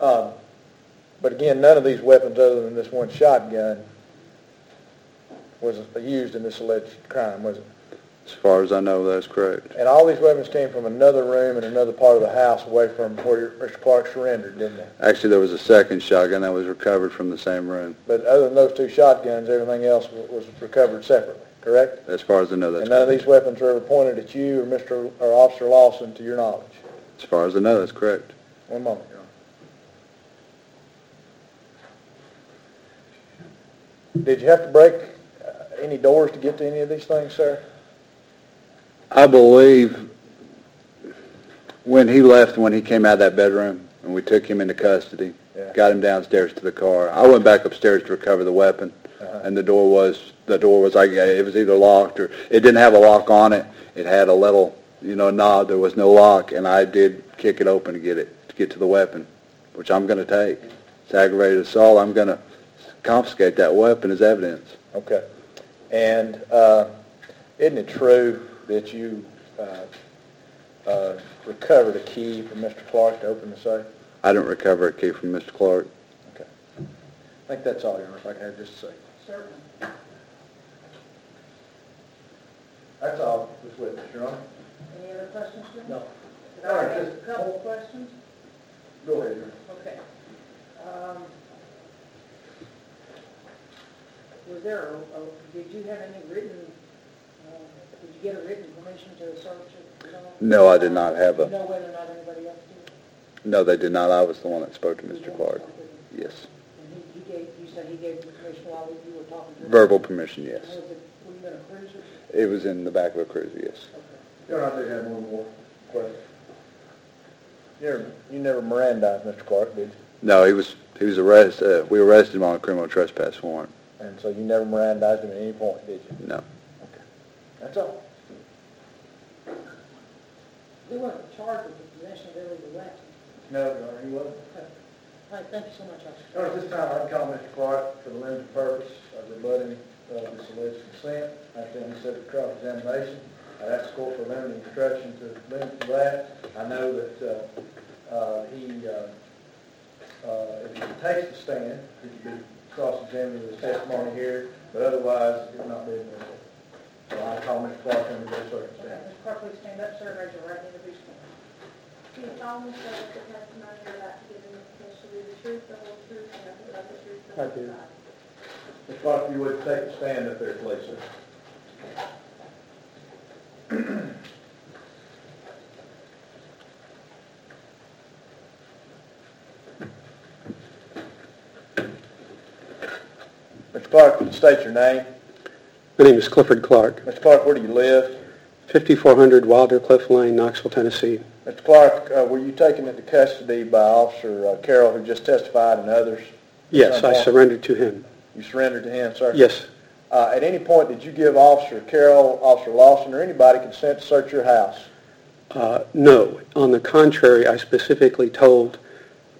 Um, but again, none of these weapons other than this one shotgun was used in this alleged crime, was it? As far as I know, that's correct. And all these weapons came from another room in another part of the house away from where Mr. Clark surrendered, didn't they? Actually, there was a second shotgun that was recovered from the same room. But other than those two shotguns, everything else was recovered separately, correct? As far as I know, that's And none of these weapons were ever pointed at you or Mr. or Officer Lawson, to your knowledge? As far as I know, that's correct. One moment, Your Honor. Did you have to break uh, any doors to get to any of these things, sir? I believe when he left, when he came out of that bedroom, and we took him into custody, Yeah. got him downstairs to the car. I went back upstairs to recover the weapon, Uh-huh. and the door was the door was like it was either locked or it didn't have a lock on it. It had a little you know knob. There was no lock, and I did kick it open to get it to get to the weapon, which I'm going to take. It's aggravated assault. I'm going to confiscate that weapon as evidence. Okay. And uh, isn't it true that you uh, uh, recovered a key from Mr. Clark to open the safe? I didn't recover a key from Mr. Clark. Okay. I think that's all, Your Honor, if I can have just a second. Certainly. That's all, this witness, Your Honor. Any other questions, Jim? No. Could I ask a couple of questions? Go ahead, Your Honor. Okay. Um, Was there, a- a- did you have any written, did you get a written permission to search it? You? No, I did not have Do a- you know whether or not anybody else did? No, they did not. I was the one that spoke to Mr. Clark. talk with him? Yes. And he, he gave, you said he gave you permission while you were talking to him? Verbal permission, yes. Was it, were you in a cruiser? It was in the back of a cruiser, yes. Okay. Your Honor, I do have one more question. You never, you never Mirandized Mr. Clark, did you? No, he was he was arrested. Uh, we arrested him on a criminal trespass warrant. And so you never Mirandized him at any point, did you? No. That's all. He wasn't charged with the possession of illegal weapons. No, Your Honor, he wasn't. All right, thank you so much, officer. Your Honor, at this time, I'd call Mr. Clark for the limited purpose of rebutting uh, this alleged consent. After any subject to cross-examination, I'd ask the court for limited instruction to limit to that. I know that uh, uh, he, uh, uh, if he takes the stand, he could be cross-examined with his testimony here, but otherwise, it would not be admissible. So I call Mr. Clark under those circumstances. Mr. Clark, please stand up, sir, raise your right hand and be sworn. Do you solemnly swear that the testimony you're about to give in this case shall be the truth, the whole truth, and nothing but the truth, so I help you do. God? Mr. Clark, if you would take a stand up there, please, sir. Mr. Clark, would you state your name? My name is Clifford Clark, Mr. Clark, where do you live? 5400 Wilder Cliff Lane, Knoxville, Tennessee. Mr. Clark, uh, were you taken into custody by Officer uh, Carroll, who just testified, and others? Yes, I surrendered to him. You surrendered to him, sir? Yes, Uh, At any point, did you give Officer Carroll, Officer Lawson, or anybody consent to search your house? uh, no. On the contrary, I specifically told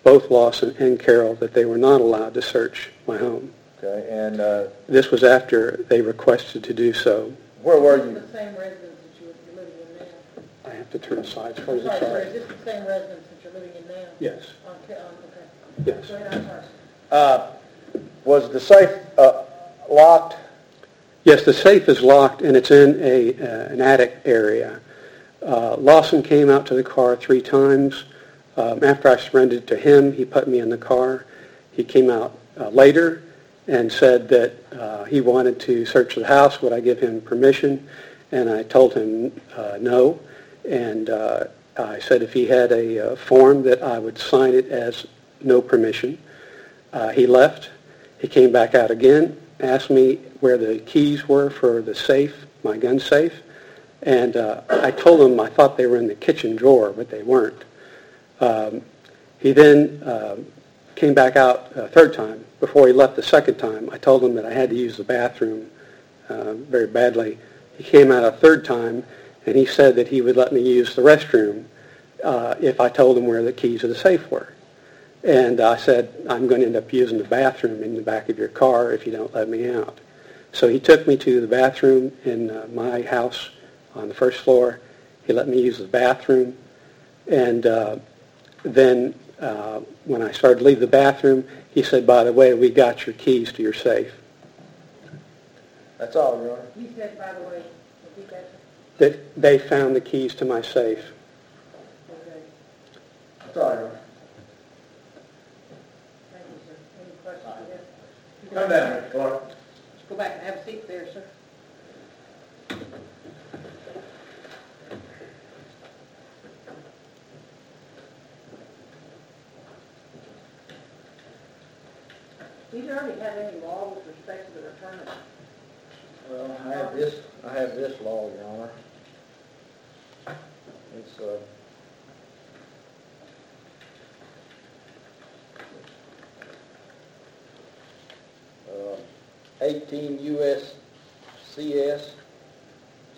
both Lawson and Carroll that they were not allowed to search my home. Okay, and uh, This was after they requested to do so. where were you? the same residence that you're living in now? I have to turn sides for I'm you, sorry, sir, sorry. is this the same residence that you're living in now? Yes, On, Ca- okay. yes. Go ahead, I'm sorry. Uh, Was the safe uh, locked? Yes, the safe is locked and it's in a, uh, an attic area. Uh, Lawson came out to the car three times. Um, after I surrendered to him, he put me in the car. He came out uh, later and said that uh, he wanted to search the house. Would I give him permission? And I told him uh, no. And uh, I said if he had a uh, form that I would sign it as no permission. Uh, he left. He came back out again, asked me where the keys were for the safe, my gun safe, and uh, I told him I thought they were in the kitchen drawer, but they weren't. Um, he then came back out a third time. Before he left the second time, I told him that I had to use the bathroom uh, very badly. He came out a third time, and he said that he would let me use the restroom uh, if I told him where the keys of the safe were. And I said, I'm going to end up using the bathroom in the back of your car if you don't let me out. So he took me to the bathroom in uh, my house on the first floor. He let me use the bathroom. And uh, then uh, when I started to leave the bathroom, he said, by the way, we got your keys to your safe. That's all, Your Honor. You said, by the way, repeat that, That they found the keys to my safe. okay, That's all, Your Honor. thank you, sir. Any questions? Come down, Mr. Clark. Let's go back and have a seat there, sir. Do you already have any law with respect to the return of Well, I have this, I have this law, Your Honor. It's, uh, uh, 18 U.S.C.S.,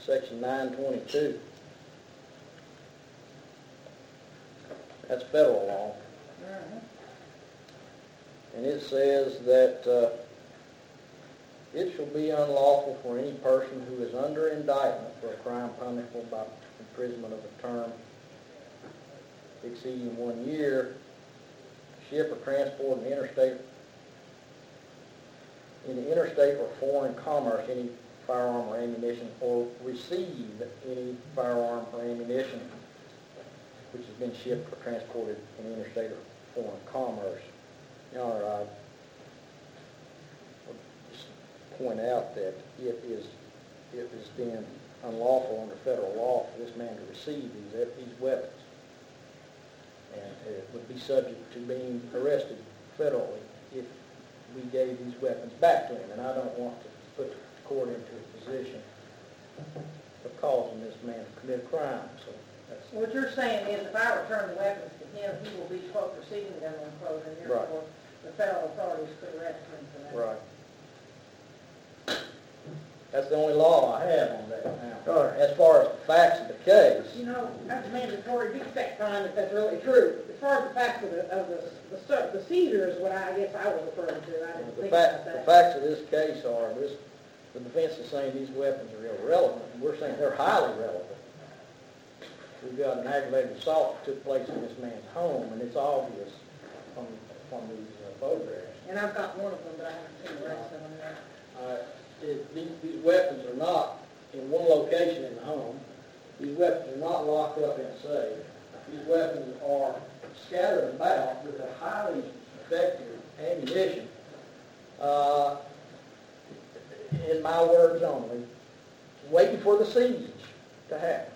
Section 922. That's federal law. And it says that uh, it shall be unlawful for any person who is under indictment for a crime punishable by imprisonment of a term exceeding one year, ship or transport in interstate, in interstate or foreign commerce any firearm or ammunition, or receive any firearm or ammunition which has been shipped or transported in interstate or foreign commerce. I would just point out that it is, it has been unlawful under federal law for this man to receive these, these weapons. And it would be subject to being arrested federally we gave these weapons back to him. And I don't want to put the court into a position of causing this man to commit a crime, so that's, What you're saying is if I return the weapons to him, he will be, quote, receiving them, unquote, and Right. therefore the federal authorities could arrest him for that. Right. That's the only law I have on that now. All right. As far as the facts of the case, You know, that's mandatory defect crime if that's really true. As far as the facts of the, of the, the stu- the seizure is what I guess I was referring to. I didn't the think fact, about the facts of this case are, this, the defense is saying these weapons are irrelevant, and we're saying they're highly relevant. We've got an aggravated assault that took place in this man's home, and it's obvious from, from these uh, photographs. And I've got one of them, but I haven't seen the rest of them yet. Uh, These, these weapons are not in one location in the home. These weapons are not locked up in a safe. these weapons are scattered about with a highly effective ammunition, uh, in my words only, waiting for the siege to happen.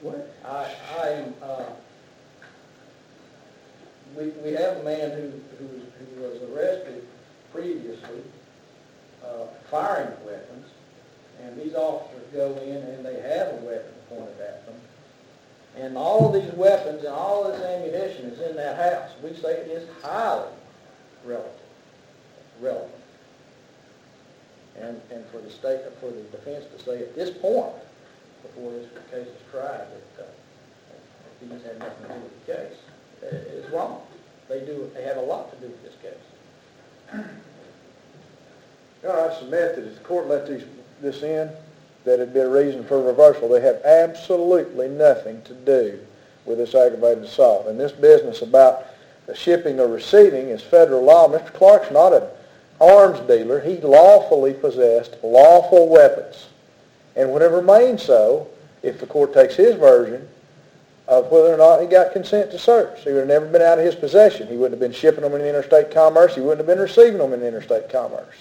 What? I, I, uh, we, we have a man who, who, who was arrested previously, uh, firing weapons, and these officers go in and they have a weapon pointed at them. And all these weapons and all this ammunition is in that house. We say it is highly relative, relevant. And, and for the state, for the defense to say at this point, before this case is tried, that, uh, these had nothing to do with the case, is wrong. They do, they have a lot to do with this case. All right, submit that if the court let these, this in, that it'd be a reason for reversal. They have absolutely nothing to do with this aggravated assault. And this business about the shipping or receiving is federal law. Mr. Clark's not an arms dealer. He lawfully possessed lawful weapons. And would have remained so if the court takes his version of whether or not he got consent to search. He would have never been out of his possession. He wouldn't have been shipping them in interstate commerce. He wouldn't have been receiving them in interstate commerce.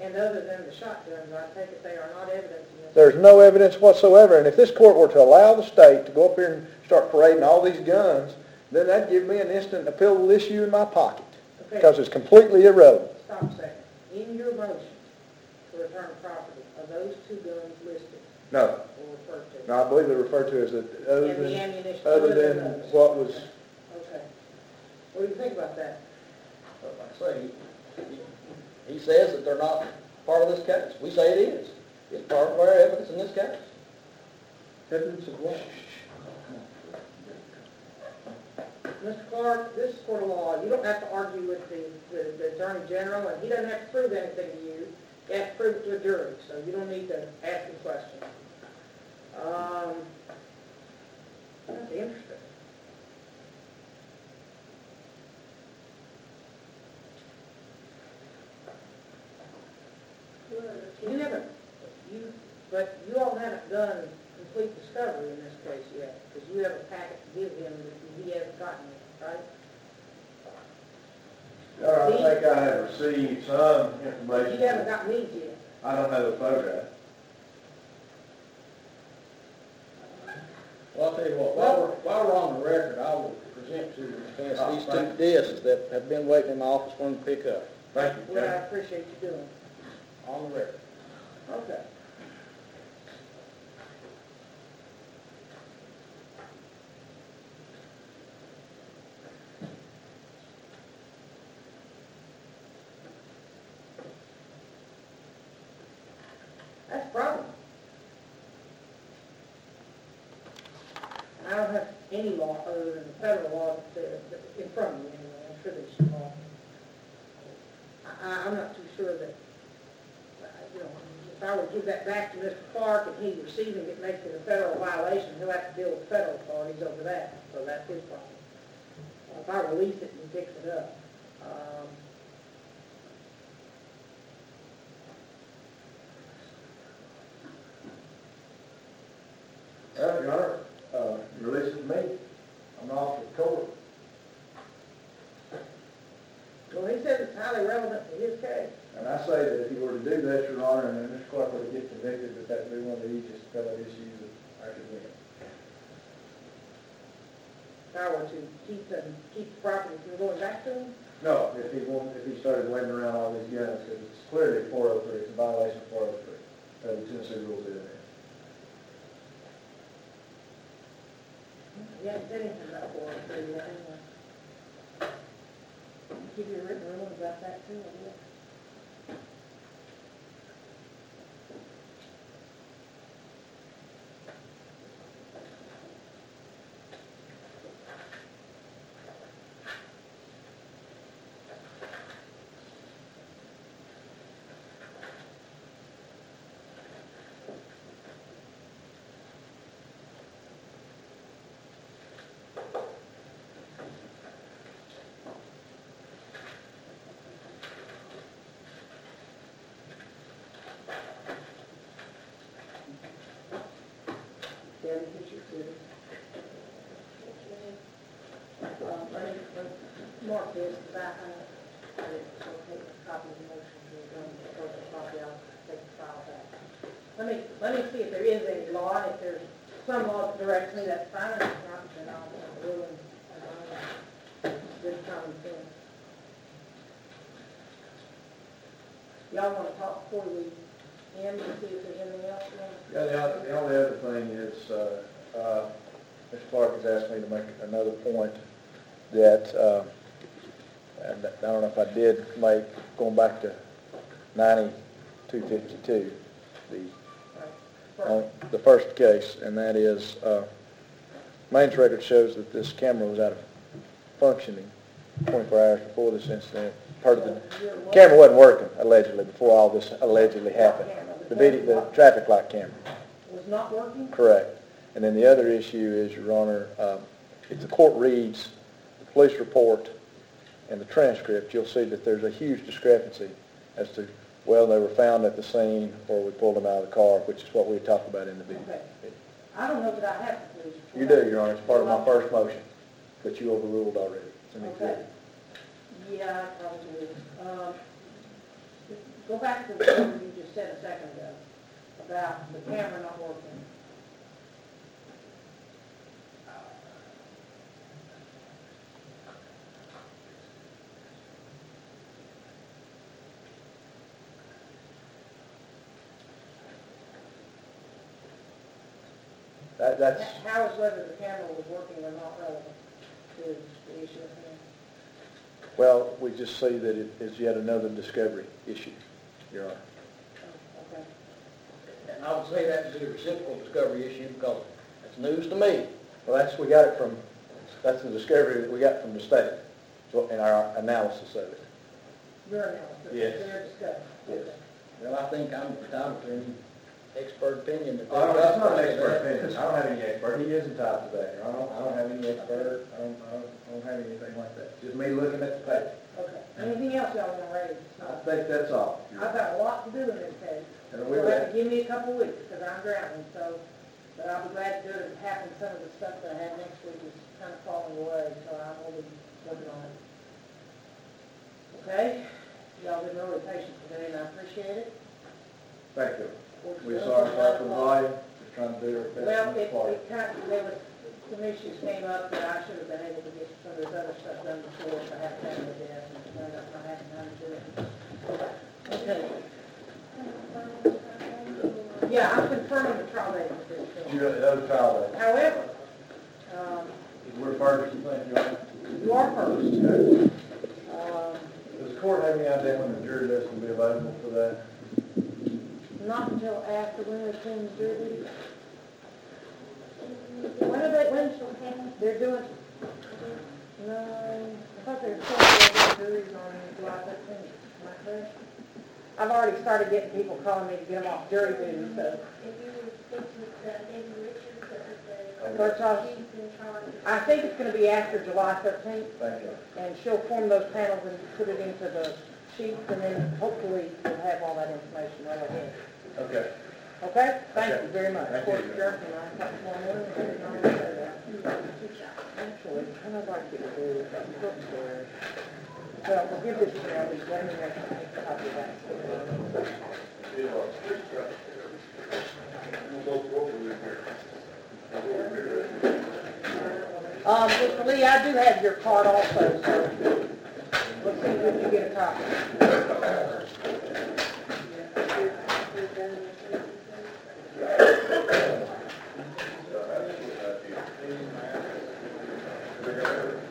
And other than the shotguns, I take it they are not evidence in this. There's no evidence whatsoever, and if this court were to allow the state to go up here and start parading all these guns, then that'd give me an instant appealable issue in my pocket, Okay, because it's completely irrelevant. Stop a second. In your motion to return property, are those two guns listed No, or referred to? no, I believe they're referred to as the, other And the than, ammunition, other than those? what was, Okay. What do you think about that? But like I say, he, says that they're not part of this case. We say it is. It's part of our evidence in this case. evidence of what? Mr. Clark, this is court of law. You don't have to argue with the, the Attorney General, and he doesn't have to prove anything to you. You have to prove it to a jury, so you don't need to ask him questions. Um, that's interesting. You haven't, you, but you all haven't done complete discovery in this case yet, because you have a packet to give him that he hasn't gotten yet, right? Your Honor, I think I have received some information. You haven't got these yet. I don't have a photograph. Well, I'll tell you what, while we're, while we're on the record, I will present to the defense these two discs that have been waiting in my office for them to pick up, Thank you, What I Judge. appreciate you doing. on the record. Okay. That's a problem. I don't have any law other than the federal law in front of me anyway, I'm sure there's some law. I, I'm not too sure that, if I were to give that back to Mr. Clark and he receiving it makes it a federal violation, he'll have to deal with federal authorities over that, so that's his problem. Uh, If I release it and fix it up, um, Well, Your Honor, uh, you release it to me. I'm an officer of the court. well, he says it's highly relevant to his case. And I say that if you were to do that, Your Honor, and then Mr. Clark were to get convicted, that that'd be one of the easiest appellate issues that I could win. If I were to keep the, keep the property from going back to him, No, if he started waving around all these guns, because it's clearly four oh three, it's a violation of four oh three, of the Tennessee rules in there. he hasn't said anything about four oh three yet, anyway. Give you a written ruling about that too, I guess. This, because I, so take copy of the motion to adjourn, so the I'll take the file back. Let me, let me see if there is any law, if there's some law that me, that's fine, if not, then I'll, I'll and I'll, sense. Y'all wanna talk before we end and see if there's anything else? Yeah, the only, the only other thing is, uh, uh. Clark has asked me to make another point that, uh, and I don't know if I did make, going back to ninety-two fifty-two, the, on the first case, and that is, uh, mains record shows that this camera was out of functioning twenty-four hours before this incident. Part of the, camera wasn't working allegedly before all this allegedly happened. The video, the traffic light camera. Was not working? Correct. And then the other issue is, Your Honor, um, if the court reads the police report and the transcript, you'll see that there's a huge discrepancy as to, well, they were found at the scene or we pulled them out of the car, which is what we talked about in the video. Okay. I don't know that I have the police You do, Your Honor, it's part of my first motion, but you overruled already. It's an Okay. exhibit. Yeah, I probably do. Um, Go back to what you just said a second ago about the camera not working. That, that's, How is whether the camera was working or not relevant to the issue at hand? well, we just see that it is yet another discovery issue, Your Honor. Oh, Okay. And I would say that is a reciprocal discovery issue because it's news to me. Well, that's, we got it from, that's the discovery that we got from the state, so, in our analysis of it. Your analysis, Yes. their discussion. Yes. Well, I think I'm entitled to any expert opinion that. Oh, no, it's not an expert opinion. I don't have any expert. He is entitled to that. I don't, I don't have any expert. I don't, I don't, I don't have anything like that. Just me looking at the paper. Okay. Anything else y'all want to raise? I think that's all. I've got a lot to do in this case. And You'll have to give me a couple of weeks, because I'm drowning, so, but I'll be glad to do it. It happened, some of the stuff that I had next week is kind of falling away, so I will be working on it. Okay? Y'all been really patient today, and I appreciate it. thank you. We're sorry for about the volume. We're trying to do our best. Well, on this it, part. it kind of, there was, some issues came up that I should have been able to get some of this other stuff done before, if I had family death, and I got, I hadn't time to do it. Okay. Yeah, I'm confirming the trial date with this You got the other trial date. However, um, We're first, you think, Your Honor? you are first. Okay. Um, Does the court have any idea when the jury list will be available for that? Not until after attend jury duty. When are they, when, they're doing, no, I thought they were supposed to do juries on July fifteenth, am I correct? I've already started getting people calling me to get them off jury duty, so. Clerk's office? I think it's gonna be after July thirteenth, Thank you. and she'll form those panels and put it into the sheets, and then hopefully we'll have all that information right ahead. Okay. Okay? Thank you very much. Thank you. adjourned, and I have one more, and I'll that. Actually, what I'd like you to do that book there. Well, we'll give this to Ellie, let me make a copy that. Um, Mr. Lee, I do have your card also, so let's see if can get a copy. Thank you.